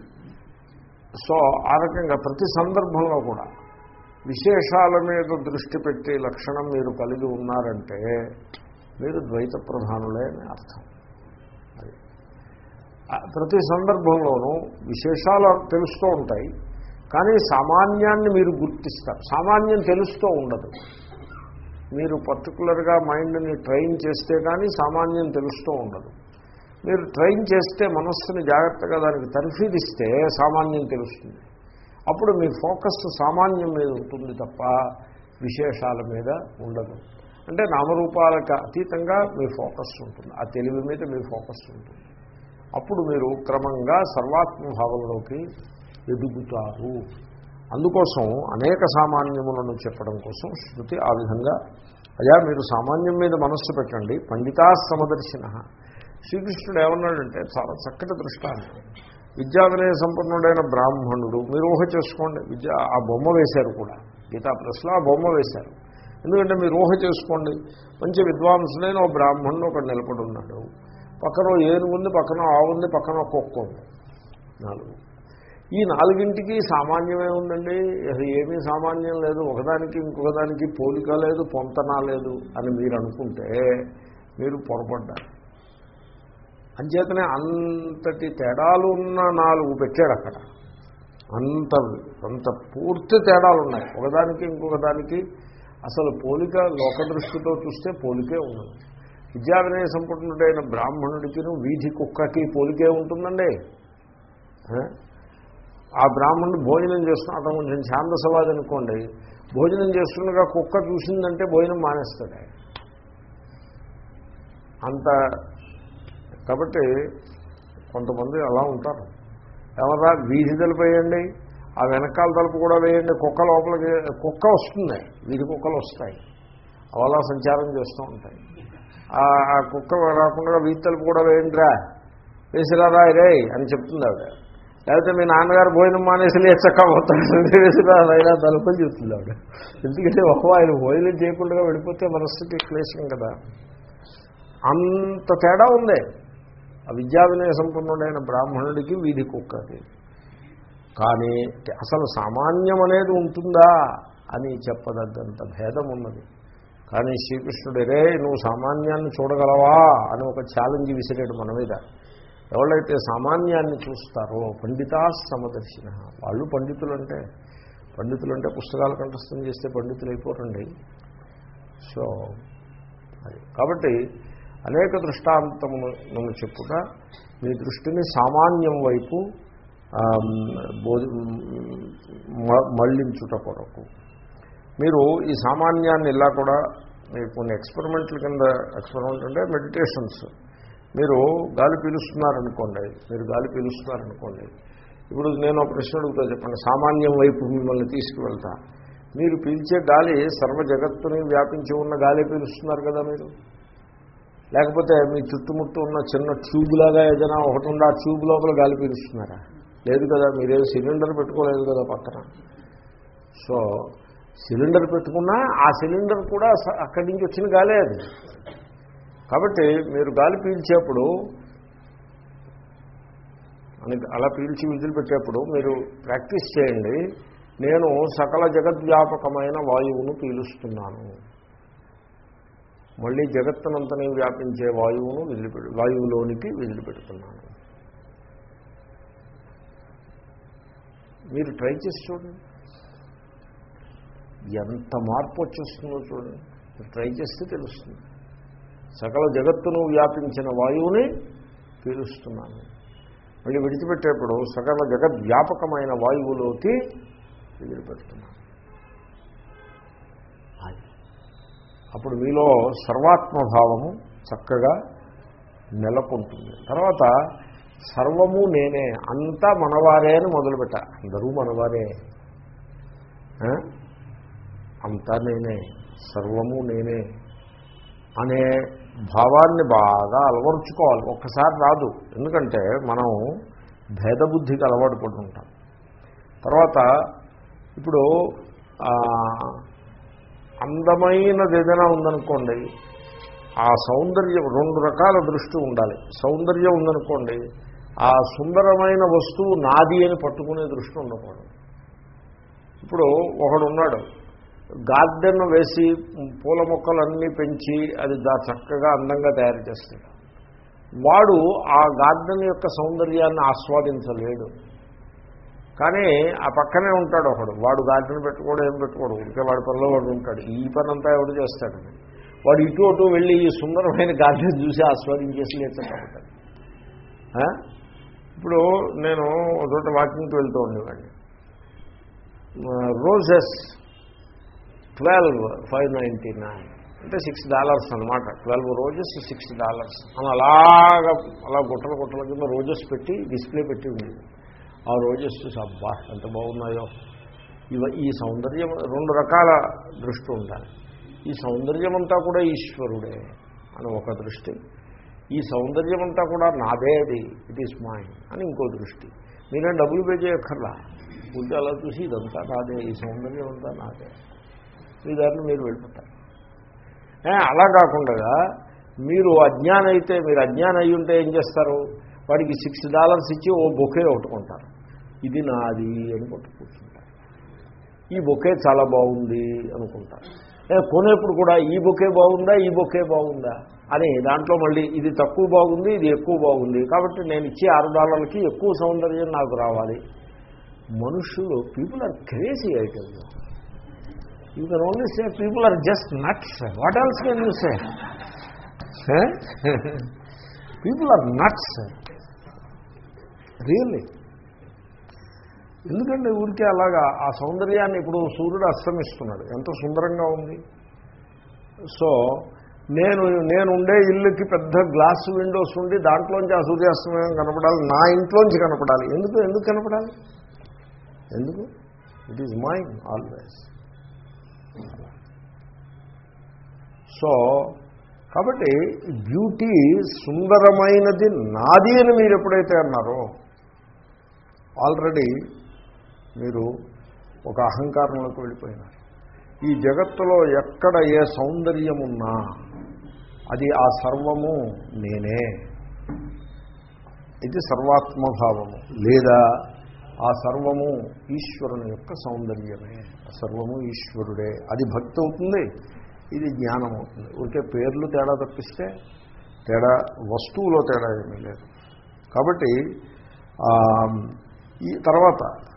సో ఆ రకంగా ప్రతి సందర్భంలో కూడా విశేషాల మీద దృష్టి పెట్టే లక్షణం మీరు కలిగి ఉన్నారంటే మీరు ద్వైత ప్రధానులే అని అర్థం. ప్రతి సందర్భంలోనూ విశేషాలు తెలుస్తూ ఉంటాయి కానీ సామాన్యాన్ని మీరు గుర్తిస్తారు. సామాన్యం తెలుస్తూ ఉండదు. మీరు పర్టికులర్గా మైండ్ని ట్రైన్ చేస్తే కానీ సామాన్యం తెలుస్తూ ఉండదు. మీరు ట్రైన్ చేస్తే మనస్సుని జాగ్రత్తగా దానికి తర్ఫీదిస్తే సామాన్యం తెలుస్తుంది. అప్పుడు మీ ఫోకస్ సామాన్యం మీద ఉంటుంది తప్ప విశేషాల మీద ఉండదు. అంటే నామరూపాలకు అతీతంగా మీ ఫోకస్ ఉంటుంది. ఆ తెలివి మీద మీ ఫోకస్ ఉంటుంది. అప్పుడు మీరు క్రమంగా సర్వాత్మభావంలోకి ఎదుగుతారు. అందుకోసం అనేక సామాన్యములను చెప్పడం కోసం శృతి ఆ విధంగా అయా మీరు సామాన్యం మీద మనస్సు పెట్టండి. పండితా సమదర్శిన శ్రీకృష్ణుడు ఏమన్నాడంటే చాలా చక్కటి దృష్టాంతం. విద్యా వినయ సంపన్నుడైన బ్రాహ్మణుడు మీరు ఊహ చేసుకోండి. విద్య ఆ బొమ్మ వేశారు కూడా. గీతా ప్రెస్లో ఆ బొమ్మ వేశారు. ఎందుకంటే మీరు ఊహ చేసుకోండి. మంచి విద్వాంసుడైన ఓ బ్రాహ్మణుడు ఒకడు నిలబడి ఉన్నాడు. పక్కన ఓ ఏనుగు ఉంది పక్కన ఆవుంది పక్కన కుక్క ఉంది. నాలుగు. ఈ నాలుగింటికి సామాన్యమే ఉందండి. అసలు ఏమీ సామాన్యం లేదు. ఒకదానికి ఇంకొకదానికి పోలిక లేదు పొంతన లేదు అని మీరు అనుకుంటే మీరు పొరపడ్డారు. అంచేతనే అంతటి తేడాలు ఉన్న నాలుగు పెట్టాడు అక్కడ. అంత అంత పూర్తి తేడాలు ఉన్నాయి ఒకదానికి ఇంకొకదానికి అసలు పోలిక లోక దృష్టితో చూస్తే పోలికే ఉండదు విద్యా వినయ సంపన్నుడైన బ్రాహ్మణుడికి వీధి కుక్కకి పోలికే ఉంటుందండి. ఆ? బ్రాహ్మణుడు భోజనం చేస్తున్నా అతను కొంచెం ఛాందసవాది అనుకోండి భోజనం చేస్తుండగా కుక్క చూసిందంటే భోజనం మానేస్తాడు. అంత కాబట్టి కొంతమంది అలా ఉంటారు. ఎవరా వీధి తలుపు వేయండి ఆ వెనకాల తలుపు కూడా వేయండి కుక్క లోపలికి కుక్క వస్తుంది వీధి కుక్కలు వస్తాయి. అవలా అలా సంచారం చేస్తూ ఉంటాయి. ఆ కుక్క రాకుండా వీధి తలుపు కూడా వేయండిరా వేసిరారా రే అని చెప్తుంది ఆవిడ. లేకపోతే మీ నాన్నగారు భోజనం మానేసి లేచక్క పోతాడు వేసిరారా తలుపుని చెప్తుంది ఆవిడ. ఎందుకంటే ఒక ఆయన భోజనం చేయకుండా వెళ్ళిపోతే మనస్థితి క్లేశం కదా. అంత తేడా ఉంది. ఆ విద్యా వినయ సంపన్నుడైన బ్రాహ్మణుడికి వీధి కుక్కకి కానీ అసలు సామాన్యం అనేది ఉంటుందా అని చెప్పదగ్గంత భేదం ఉన్నది కానీ శ్రీకృష్ణుడేరే నువ్వు సామాన్యాన్ని చూడగలవా? అని ఒక ఛాలెంజ్ విసిరాడు మన మీద. ఎవరైతే సామాన్యాన్ని చూస్తారో పండితా సమదర్శిన వాళ్ళు పండితులు అంటే పండితులు అంటే పుస్తకాలు కంఠస్థం చేస్తే పండితులు అయిపోరండి సో అది. కాబట్టి అనేక దృష్టాంతములను చెప్పుట మీ దృష్టిని సామాన్యం వైపు బోధి మ- మళ్ళించుట కొరకు. మీరు ఈ సామాన్యాన్ని ఇలా కూడా మీరు కొన్ని ఎక్స్పెరిమెంట్ల కింద ఎక్స్పెరిమెంట్ అంటే మెడిటేషన్స్. మీరు గాలి పీలుస్తున్నారనుకోండి మీరు గాలి పీలుస్తున్నారనుకోండి ఇప్పుడు నేను ఒక ప్రశ్న అడుగుతా చెప్పండి సామాన్యం వైపు మిమ్మల్ని తీసుకువెళ్తా. మీరు పీల్చే గాలి సర్వ జగత్తుని వ్యాపించి ఉన్న గాలి పీలుస్తున్నారు కదా మీరు? లేకపోతే మీ చుట్టుముట్టు ఉన్న చిన్న ట్యూబ్ లాగా ఏదైనా ఒకటి ఉండి ఆ ట్యూబ్ లోపల గాలి పీలుస్తున్నారా? లేదు కదా మీరేం సిలిండర్ పెట్టుకోలేదు కదా పక్కన. సో సిలిండర్ పెట్టుకున్నా ఆ సిలిండర్ కూడా అక్కడి నుంచి వచ్చిన గాలే అది. కాబట్టి మీరు గాలి పీల్చేప్పుడు అని అలా పీల్చి విధులు పెట్టేప్పుడు మీరు ప్రాక్టీస్ చేయండి. నేను సకల జగద్వ్యాపకమైన వాయువును పీలుస్తున్నాను. మళ్ళీ జగత్తునంతని వ్యాపించే వాయువును వదిలిపెడు వాయువులోనికి వదిలిపెడుతున్నాను. మీరు ట్రై చేసి చూడండి. ఎంత మార్పు వచ్చేస్తుందో చూడండి. మీరు ట్రై చేస్తే తెలుస్తుంది. సకల జగత్తును వ్యాపించిన వాయువుని పీలుస్తున్నాను. మళ్ళీ విడిచిపెట్టేప్పుడు సకల జగద్వ్యాపకమైన వాయువులోకి వదిలిపెడుతున్నాను. అప్పుడు మీలో సర్వాత్మభావము చక్కగా నెలకొంటుంది. తర్వాత సర్వము నేనే అంతా మనవారే అని మొదలుపెట్ట. అందరూ మనవారే. అంతా నేనే సర్వము నేనే అనే భావాన్ని బాగా అలవరుచుకోవాలి. ఒక్కసారి రాదు. ఎందుకంటే మనం భేదబుద్ధికి అలవాటు పడుతుంటాం. తర్వాత ఇప్పుడు అందమైనది ఏదైనా ఉందనుకోండి ఆ సౌందర్యం రెండు రకాల దృష్టి ఉండాలి. సౌందర్యం ఉందనుకోండి ఆ సుందరమైన వస్తువు నాది అని పట్టుకునే దృష్టి ఉండకూడదు. ఇప్పుడు ఒకడు ఉన్నాడు గార్డెన్ వేసి పూల మొక్కలన్నీ పెంచి అది దా చక్కగా అందంగా తయారు చేస్తాడు. వాడు ఆ గార్డెన్ యొక్క సౌందర్యాన్ని ఆస్వాదించలేడు. కానీ ఆ పక్కనే ఉంటాడు ఒకడు. వాడు గార్డెన్ పెట్టుకోడు ఏం పెట్టుకోడు. ఇంకా వాడి పనిలో వాడు ఉంటాడు. ఈ పని అంతా ఎవడు చేస్తాడని వాడు ఇటు అటు వెళ్ళి ఈ సుందరమైన గార్డెన్ చూసి ఆస్వాదించేసి లేచాడు ఇప్పుడు నేను ఒక చోట వాకింగ్కి వెళ్తూ ఉండేవాడిని. Roses twelve five ninety nine. అంటే సిక్స్ డాలర్స్ అనమాట ట్వెల్వ్ రోజెస్ సిక్స్ డాలర్స్. అని అలాగా అలా గుట్టల గుట్టల కింద రోజెస్ పెట్టి డిస్ప్లే పెట్టి ఉండేది. ఆ రోజెస్ అబ్బా ఎంత బాగున్నాయో. ఇవ ఈ సౌందర్యం రెండు రకాల దృష్టి ఉండాలి. ఈ సౌందర్యం అంతా కూడా ఈశ్వరుడే అని ఒక దృష్టి. ఈ సౌందర్యం అంతా కూడా నాదే అది ఇట్ ఈస్ మైండ్ అని ఇంకో దృష్టి. మీరేం డబ్బులు పే చేయక్కర్లా. ఉంటే అలా చూసి ఇదంతా నాదే ఈ సౌందర్యం అంతా నాదే. మీ దారిని మీరు వెళ్ళిపోతారు. అలా కాకుండా మీరు అజ్ఞానం అయితే మీరు అజ్ఞానం అయ్యి ఉంటే ఏం చేస్తారు? వాడికి సిక్స్ డాలర్స్ ఇచ్చి ఓ బొకే కొట్టుకుంటారు ఇది నాది అని పట్టుకుంటుంటారు ఈ బొకే చాలా బాగుంది అనుకుంటారు. ఏ, కొనేప్పుడు కూడా ఈ బొకే బాగుందా ఈ బొకే బాగుందా అని దాంట్లో మళ్ళీ ఇది తక్కువ బాగుంది ఇది ఎక్కువ బాగుంది. కాబట్టి నేను ఇచ్చే ఆరు డాలర్లకి ఎక్కువ సౌందర్యం నాకు రావాలి. మనుషులు people are crazy item you can only say people are just nuts what else can you say people are nuts really ఎందుకంటే ఊరికే అలాగా ఆ సౌందర్యాన్ని ఇప్పుడు సూర్యుడు అస్తమిస్తున్నాడు. ఎంత సుందరంగా ఉంది. సో నేను నేను ఉండే ఇల్లుకి పెద్ద గ్లాస్ విండోస్ ఉండి దాంట్లోంచి ఆ సూర్యాస్తమయం కనపడాలి నా ఇంట్లోంచి కనపడాలి. ఎందుకు ఎందుకు కనపడాలి? ఎందుకు? It is my always so కాబట్టి బ్యూటీ సుందరమైనది నాది అని మీరు ఎప్పుడైతే అన్నారో ఆల్రెడీ మీరు ఒక అహంకారంలోకి వెళ్ళిపోయినారు. ఈ జగత్తులో ఎక్కడ ఏ సౌందర్యమున్నా అది ఆ సర్వము నేనే. ఇది సర్వాత్మభావము. లేదా ఆ సర్వము ఈశ్వరుని యొక్క సౌందర్యమే. ఆ సర్వము ఈశ్వరుడే. అది భక్తి అవుతుంది ఇది జ్ఞానం అవుతుంది. ఊరికే పేర్లు తేడా తప్పిస్తే తేడా వస్తువులో తేడా ఏమీ లేదు. కాబట్టి ఈ తర్వాత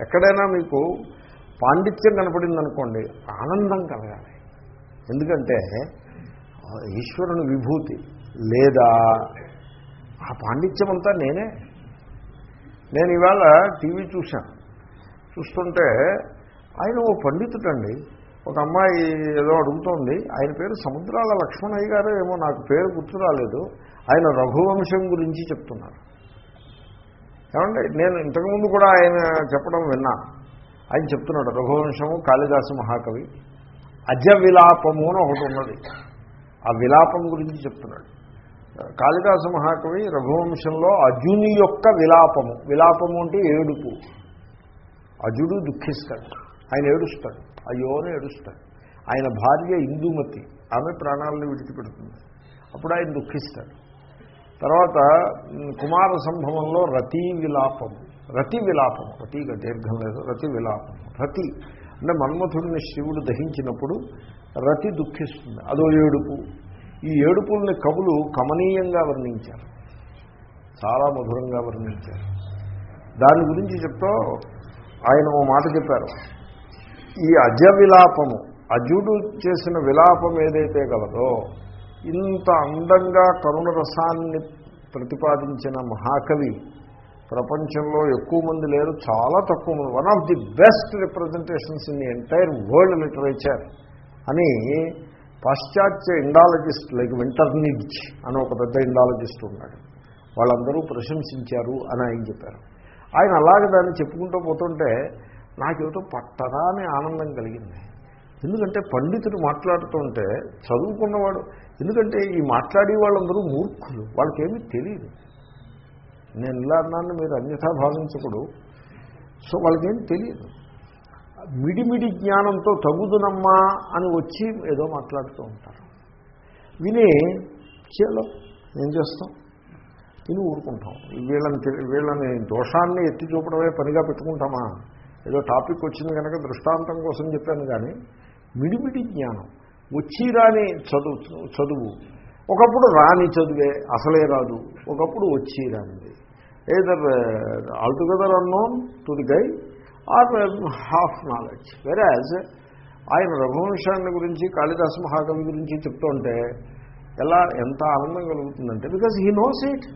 ఎక్కడైనా మీకు పాండిత్యం కనపడింది అనుకోండి ఆనందం కలగాలి. ఎందుకంటే ఈశ్వరుని విభూతి లేదా ఆ పాండిత్యం అంతా నేనే. నేను ఇవాళ టీవీ చూశాను. చూస్తుంటే ఆయన ఓ పండితుడండి. ఒక అమ్మాయి ఏదో అడుగుతోంది. ఆయన పేరు సముద్రాల లక్ష్మణయ్య గారు ఏమో నాకు పేరు గుర్తు రాలేదు. ఆయన రఘువంశం గురించి చెప్తున్నారు. ఏమండి నేను ఇంతకుముందు కూడా ఆయన చెప్పడం విన్నా. ఆయన చెప్తున్నాడు రఘువంశము కాళిదాసు మహాకవి అజ విలాపము అని ఒకటి ఉన్నది. ఆ విలాపం గురించి చెప్తున్నాడు. కాళిదాసు మహాకవి రఘువంశంలో అజుని యొక్క విలాపము. విలాపము అంటే ఏడుపు. అజుడు దుఃఖిస్తాడు. ఆయన ఏడుస్తాడు. అయ్యో అని ఏడుస్తాడు. ఆయన భార్య ఇందుమతి. ఆమె ప్రాణాలను విడిచిపెడుతుంది. అప్పుడు ఆయన దుఃఖిస్తాడు. తర్వాత కుమార సంభవంలో రతి విలాపము రతి విలాపం. రతిగా దీర్ఘం లేదు. రతి విలాపం. రతి. అంటే మన్మథుడిని శివుడు దహించినప్పుడు రతి దుఃఖిస్తుంది. అదో ఏడుపు. ఈ ఏడుపుల్ని కవులు కమనీయంగా వర్ణించారు. చాలా మధురంగా వర్ణించారు. దాని గురించి చెప్తా ఆయన ఓ మాట చెప్పారు. ఈ అజ విలాపము అజుడు చేసిన విలాపం ఏదైతే గలదో ఇంత అందంగా కరుణ రసాన్ని ప్రతిపాదించిన మహాకవి ప్రపంచంలో ఎక్కువ మంది లేరు చాలా తక్కువ మంది. One of the best representations in the entire world literature అని పాశ్చాత్య ఇండాలజిస్ట్ లైక్ వింటర్నిడ్జ్ అని ఒక పెద్ద ఇండాలజిస్ట్ ఉన్నాడు. వాళ్ళందరూ ప్రశంసించారు అని ఆయన చెప్పారు. ఆయన అలాగే దాన్ని చెప్పుకుంటూ పోతుంటే నాకేమిటో పట్టరా అని ఆనందం కలిగింది. ఎందుకంటే పండితుడు మాట్లాడుతుంటే చదువుకున్నవాడు ఎందుకంటే ఈ మాట్లాడే వాళ్ళందరూ మూర్ఖులు వాళ్ళకేమీ తెలియదు నేను ఇలా అన్నాను మీరు అన్యథా భావించకూడదు. సో వాళ్ళకేం తెలియదు మిడిమిడి జ్ఞానంతో తగుదునమ్మా అని వచ్చి ఏదో మాట్లాడుతూ ఉంటారు. విని చేలో ఏం చేస్తాం? విని ఊరుకుంటాం. వీళ్ళని వీళ్ళని దోషాన్ని ఎత్తి చూపడమే పనిగా పెట్టుకుంటామా? ఏదో టాపిక్ వచ్చింది కనుక దృష్టాంతం కోసం చెప్పాను కానీ మిడిమిడి జ్ఞానం. వచ్చి రాని చదువు చదువు. ఒకప్పుడు రాని చదువే అసలే రాదు. ఒకప్పుడు వచ్చి రానిది. Either altogether unknown to the guy or half knowledge whereas ఆయన రఘువంశాన్ని గురించి కాళిదాస్ మహాకవి గురించి చెప్తుంటే ఎలా ఎంత ఆనందం కలుగుతుందంటే because he knows it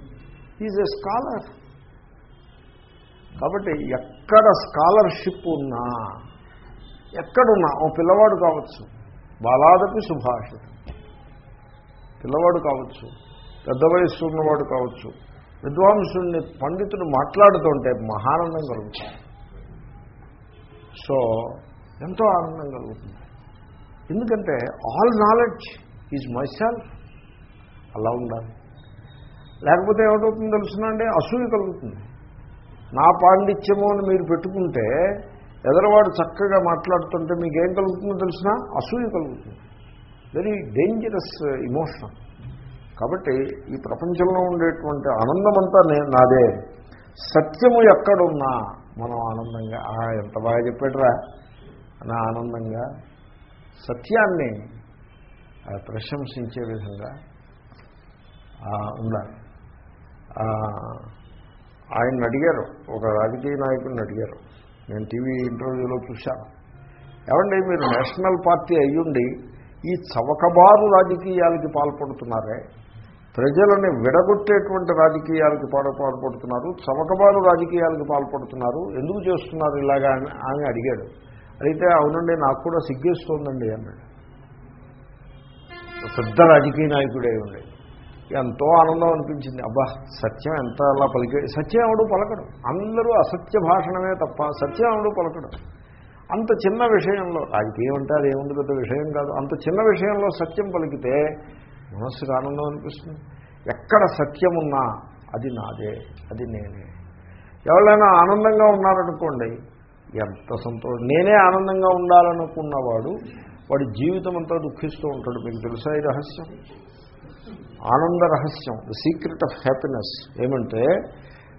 is a scholar కాబట్టి ఎక్కడ స్కాలర్షిప్ ఉన్నా ఎక్కడున్నా ఓ పిల్లవాడు కావచ్చు. బాలాదపి సుభాషితం. పిల్లవాడు కావచ్చు. పెద్ద వయస్సు ఉన్నవాడు కావచ్చు. విద్వాంసుడిని పండితుడు మాట్లాడుతుంటే మహానందం కలుగుతుంది. సో ఎంతో ఆనందం కలుగుతుంది. ఎందుకంటే all knowledge is my self అలా ఉండాలి. లేకపోతే ఏమిటవుతుంది తెలుసునండి అసూయ కలుగుతుంది. నా పాండిత్యము అని మీరు పెట్టుకుంటే ఎదరవాడు చక్కగా మాట్లాడుతుంటే మీకేం కలుగుతుందో తెలిసినా అసూయ కలుగుతుంది. వెరీ డేంజరస్ ఇమోషన్ కాబట్టి ఈ ప్రపంచంలో ఉండేటువంటి ఆనందమంతా నే- నాదే. సత్యము ఎక్కడున్నా మనం ఆనందంగా ఎంత బాగా చెప్పాడురా నా ఆనందంగా. సత్యాన్ని ప్రశంసించే విధంగా ఉండాలి. ఆయన ఆయన్ని అడిగారు ఒక రాజకీయ నాయకుడిని అడిగారు. నేను టీవీ ఇంటర్వ్యూలో చూశాను ఏమండి మీరు? నేషనల్ పార్టీ అయ్యుండి ఈ చవకబారు రాజకీయాలకి పాల్పడుతున్నారే? ప్రజలని విడగొట్టేటువంటి రాజకీయాలకి పాడ పాల్పడుతున్నారు. చవకబారు రాజకీయాలకి పాల్పడుతున్నారు. ఎందుకు చేస్తున్నారు ఇలాగా అని అడిగాడు. అయితే అవునండి నాకు కూడా సిగ్గేస్తోందండి అన్నాడు. పెద్ద రాజకీయ నాయకుడే ఉండే. ఎంతో ఆనందం అనిపించింది. అబ్బా సత్యం ఎంత అలా పలికే సత్యం ఎవడు పలకడు. అందరూ అసత్య భాషణమే తప్ప సత్యం ఎవడు పలకడు. అంత చిన్న విషయంలో రాజకీయం అంటే అది ఏముంది పెద్ద విషయం కాదు. అంత చిన్న విషయంలో సత్యం పలికితే మనస్సుకు ఆనందం అనిపిస్తుంది. ఎక్కడ సత్యం ఉన్నా అది నాదే అది నేనే. ఎవరైనా ఆనందంగా ఉన్నారనుకోండి ఎంత సంతోషం. నేనే ఆనందంగా ఉండాలనుకున్నవాడు వాడి జీవితం అంతా దుఃఖిస్తూ ఉంటాడు. మీకు తెలుసా ఈ రహస్యం? ఆనంద రహస్యం ద సీక్రెట్ ఆఫ్ హ్యాపీనెస్ ఏమంటే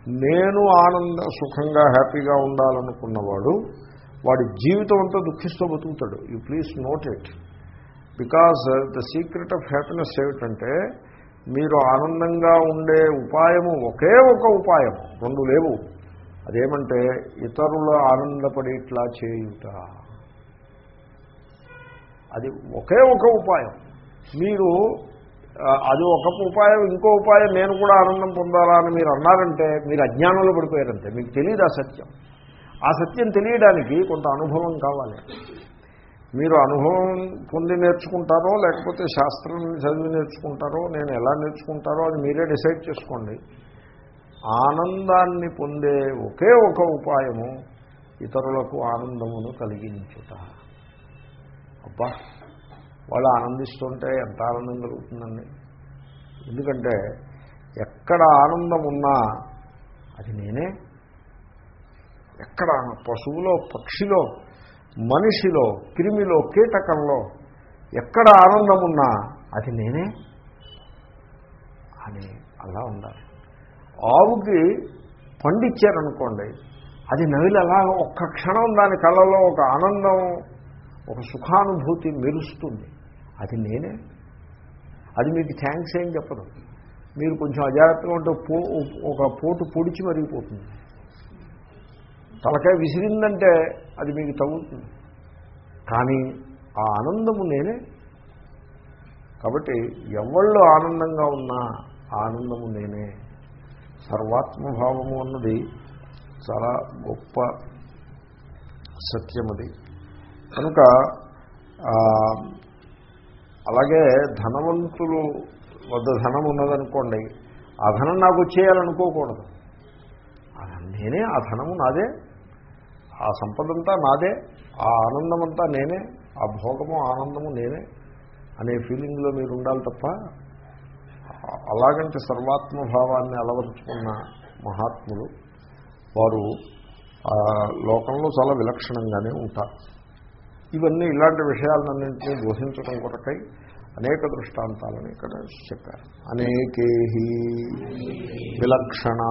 నేను ఆనంద సుఖంగా హ్యాపీగా ఉండాలనుకున్నవాడు వాడి జీవితం అంతా దుఃఖిస్తూ బతుకుతాడు. You please note it because the secret of happiness ఏమిటంటే మీరు ఆనందంగా ఉండే ఉపాయము ఒకే ఒక ఉపాయం రెండు లేవు. అదేమంటే ఇతరులు ఆనందపడేట్లా చేయుట. అది ఒకే ఒక ఉపాయం. మీరు అది ఒక ఉపాయం ఇంకో ఉపాయం నేను కూడా ఆనందం పొందాలా అని మీరు అన్నారంటే మీరు అజ్ఞానంలో పడిపోయారంటే మీకు తెలియదు ఆ సత్యం. ఆ సత్యం తెలియడానికి కొంత అనుభవం కావాలి. మీరు అనుభవం పొంది నేర్చుకుంటారో లేకపోతే శాస్త్రం చదివి నేర్చుకుంటారో నేను ఎలా నేర్చుకుంటారో అది మీరే డిసైడ్ చేసుకోండి. ఆనందాన్ని పొందే ఒకే ఒక ఉపాయము ఇతరులకు ఆనందమును కలిగించుట. అబ్బా! వాళ్ళు ఆనందిస్తుంటే ఎంత ఆనందం కలుగుతుందండి. ఎందుకంటే ఎక్కడ ఆనందం ఉన్నా అది నేనే. ఎక్కడ పశువులో పక్షిలో మనిషిలో క్రిమిలో కీటకంలో ఎక్కడ ఆనందం ఉన్నా అది నేనే. అని అలా ఉండాలి. ఆవుకి పండిచ్చారనుకోండి అది నవిలు అలా ఒక్క క్షణం దాని కళ్ళలో ఒక ఆనందం ఒక సుఖానుభూతి మెరుస్తుంది. అది నేనే. అది మీకు థ్యాంక్స్ ఏం చెప్పదు. మీరు కొంచెం అజాగ్రత్తగా ఉంటే పో ఒక పోటు పొడిచి మరిగిపోతుంది. తలకాయ విసిరిందంటే అది మీకు తగులుతుంది. కానీ ఆ ఆనందము నేనే. కాబట్టి ఎవళ్ళు ఆనందంగా ఉన్నా ఆనందము నేనే. సర్వాత్మభావము అన్నది చాలా గొప్ప సత్యం అది కనుక అలాగే ధనవంతులు వద్ద ధనం ఉన్నదనుకోండి ఆ ధనం నాకు వచ్చేయాలనుకోకూడదు. నేనే ఆ ధనము నాదే ఆ సంపదంతా నాదే ఆ ఆనందమంతా నేనే ఆ భోగము ఆనందము నేనే అనే ఫీలింగ్లో మీరు ఉండాలి తప్ప అలాగంటే సర్వాత్మభావాన్ని అలవరుచుకున్న మహాత్ములు వారు ఆ లోకంలో చాలా విలక్షణంగానే ఉంటారు. ఇవన్నీ ఇలాంటి విషయాలన్నింటినీ బోధించడం కొరకై అనేక దృష్టాంతాలను ఇక్కడ చెప్పారు. అనేకే విలక్షణా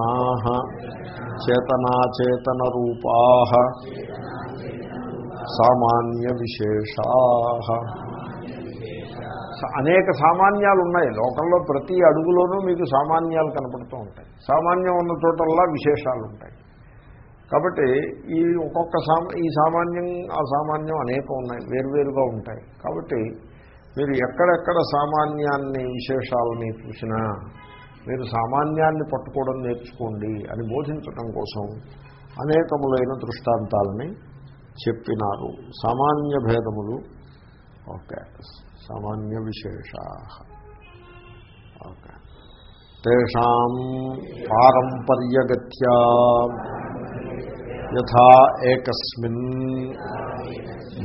చేతనాచేతన రూపా సామాన్య విశేషా అనేక సామాన్యాలు ఉన్నాయి లోకంలో ప్రతి అడుగులోనూ మీకు సామాన్యాలు కనపడుతూ ఉంటాయి. సామాన్యం ఉన్న చోటల్లా విశేషాలు ఉంటాయి కాబట్టి ఈ ఒక్కొక్క సామా ఈ సామాన్యం ఆ సామాన్యం అనేకం ఉన్నాయి వేరువేరుగా ఉంటాయి. కాబట్టి మీరు ఎక్కడెక్కడ సామాన్యాన్ని విశేషాలని చూసినా మీరు సామాన్యాన్ని పట్టుకోవడం నేర్చుకోండి అని బోధించడం కోసం అనేకములైన దృష్టాంతాలని చెప్పినారు. సామాన్య భేదములు ఓకే సామాన్య విశేష. ఓకే. తేషాం పారంపర్యగత్యా. యథా ఏకస్మిన్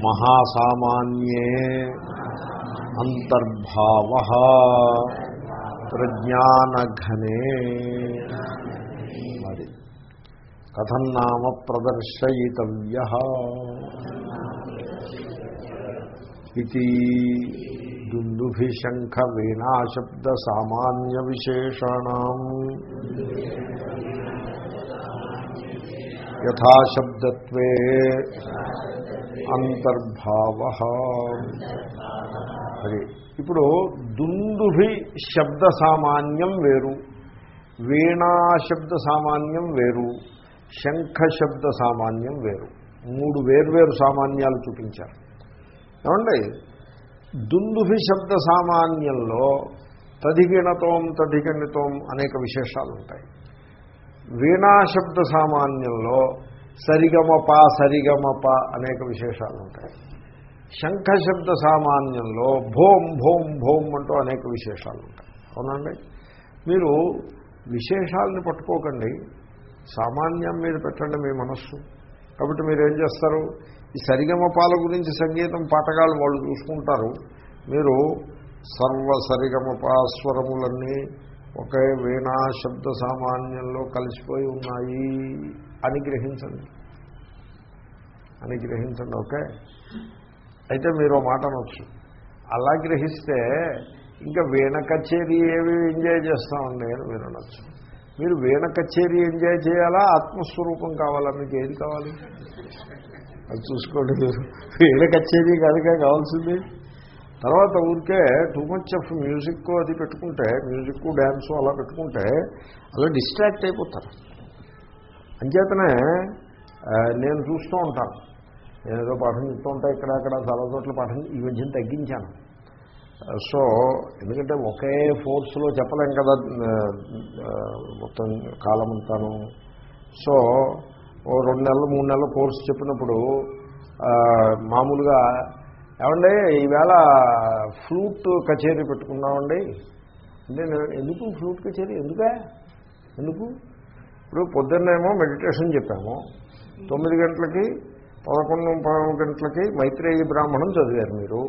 మహాసామాన్యే అంతర్భావ ప్రజ్ఞానఘనే మరి కథం నామ ప్రదర్శయితవ్య ఇది దుందుభిశంఖ వీణాశబ్ద సామాన్య విశేషాణం యథాశబ్దత్వే అంతర్భావ. అది ఇప్పుడు దుందుభి శబ్ద సామాన్యం వేరు వీణా శబ్ద సామాన్యం వేరు శంఖ శబ్ద సామాన్యం వేరు. మూడు వేర్వేరు సామాన్యాలు చూపించారు. ఏమండి? దుందుభి శబ్ద సామాన్యంలో తదిగిణతోం తదిగణితోం అనేక విశేషాలు ఉంటాయి వీణా శబ్ద సామాన్యంలో సరిగమప సరిగమప అనేక విశేషాలు ఉంటాయి. శంఖ శబ్ద సామాన్యంలో భోం భోం భోం అంటూ అనేక విశేషాలు ఉంటాయి. అవునండి? మీరు విశేషాలని పట్టుకోకండి. సామాన్యం మీద పెట్టండి మీ మనస్సు. కాబట్టి మీరు ఏం చేస్తారు? ఈ సరిగమపాల గురించి సంగీతం పాటగాళ్ళు వాళ్ళు చూసుకుంటారు. మీరు సర్వ సరిగమపాస్వరములన్నీ ఒకే వీణా శబ్ద సామాన్యంలో కలిసిపోయి ఉన్నాయి అని గ్రహించండి. అని గ్రహించండి ఓకే? అయితే మీరు మాట అనొచ్చు. అలా గ్రహిస్తే ఇంకా వీణ కచేరీ ఏవి ఎంజాయ్ చేస్తామండి అని మీరు అనొచ్చు. మీరు వీణ కచేరీ ఎంజాయ్ చేయాలా? ఆత్మస్వరూపం కావాలా? మీకు ఏది కావాలి? అది చూసుకోండి మీరు. వీణ కచేరీ కాదుగా కావాల్సింది తర్వాత ఊరికే టూ మచ్ ఆఫ్ మ్యూజిక్ అది పెట్టుకుంటే మ్యూజిక్ డ్యాన్స్ అలా పెట్టుకుంటే అలా డిస్ట్రాక్ట్ అయిపోతారు. అంచేతనే నేను చూస్తూ ఉంటాను. నేను ఏదో పాఠం చెప్తూ ఉంటా ఇక్కడ అక్కడ చాలా చోట్ల పాఠం ఈ మధ్యన తగ్గించాను. సో ఎందుకంటే ఒకే ఫోర్స్లో చెప్పలేం కదా మొత్తం కాలం అంతాను. సో ఓ రెండు నెలలు మూడు నెలలు కోర్సు చెప్పినప్పుడు మామూలుగా ఏమండి ఈవేళ ఫ్లూట్ కచేరీ పెట్టుకున్నామండి అంటే నేను ఎందుకు ఫ్లూట్ కచేరీ? ఎందుకే? ఎందుకు? ఇప్పుడు పొద్దున్నేమో మెడిటేషన్ చెప్పాము. తొమ్మిది గంటలకి పదకొండు పదకొండు గంటలకి మైత్రేయి బ్రాహ్మణం చదివారు మీరు.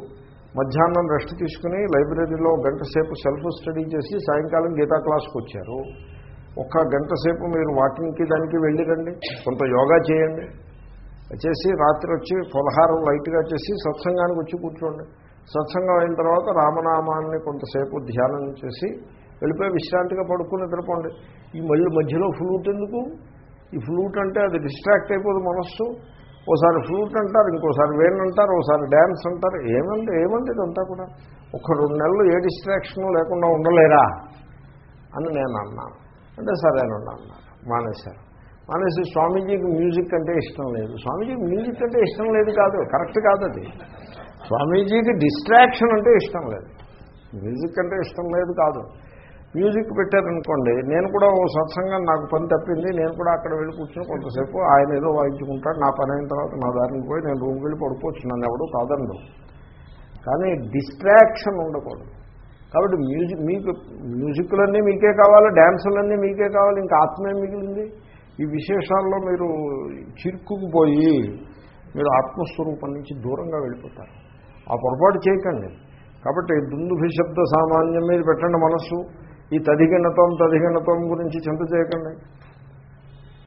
మధ్యాహ్నం రెస్ట్ తీసుకుని లైబ్రరీలో గంట సేపు సెల్ఫ్ స్టడీ చేసి సాయంకాలం గీతా క్లాస్కి వచ్చారు. ఒక్క గంట సేపు మీరు వాకింగ్కి దానికి వెళ్ళిరండి కొంత యోగా చేయండి. చేసి రాత్రి వచ్చి పదహారం లైట్గా చేసి సత్సంగానికి వచ్చి కూర్చోండి. సత్సంగం అయిన తర్వాత రామనామాన్ని కొంతసేపు ధ్యానం చేసి వెళ్ళిపోయి విశ్రాంతిగా పడుకుని నిద్రపోండి. ఈ మళ్ళీ మధ్యలో ఫ్లూట్ ఎందుకు? ఈ ఫ్లూట్ అంటే అది డిస్ట్రాక్ట్ అయిపోదు మనస్సు. ఓసారి ఫ్లూట్ అంటారు ఇంకోసారి వేణ్ అంటారు ఒకసారి డ్యాన్స్ అంటారు. ఏమంటే ఏమంటే ఇదంతా కూడా? ఒక రెండు నెలలు ఏ డిస్ట్రాక్షన్ లేకుండా ఉండలేరా? అని నేను అన్నాను. అంటే సరేనండి అన్నారు మానేశారు. అనేసి స్వామీజీకి మ్యూజిక్ అంటే ఇష్టం లేదు. స్వామీజీకి మ్యూజిక్ అంటే ఇష్టం లేదు కాదు. కరెక్ట్ కాదు అది. స్వామీజీకి డిస్ట్రాక్షన్ అంటే ఇష్టం లేదు. మ్యూజిక్ అంటే ఇష్టం లేదు కాదు. మ్యూజిక్ పెట్టారనుకోండి నేను కూడా ఓ సత్సంగం నాకు పని తప్పింది నేను కూడా అక్కడ వెళ్ళి కూర్చుని కొంతసేపు ఆయన ఏదో వాయించుకుంటాడు నా పని అయిన తర్వాత నా దారిని పోయి నేను రూమ్కి వెళ్ళి పడుకోవచ్చు నన్ను ఎవడో కాదండు. కానీ డిస్ట్రాక్షన్ ఉండకూడదు. కాబట్టి మ్యూజిక్ మీకు మ్యూజిక్లన్నీ మీకే కావాలి డ్యాన్సులన్నీ మీకే కావాలి ఇంకా ఆత్మే మిగిలింది? ఈ విశేషాల్లో మీరు చిరుక్కుపోయి మీరు ఆత్మస్వరూపం నుంచి దూరంగా వెళ్ళిపోతారు. ఆ పొరపాటు చేయకండి. కాబట్టి దుందుభిశబ్ద సామాన్యం మీద పెట్టండి మనస్సు. ఈ తదిగినతం తదిగినతం గురించి చింత చేయకండి.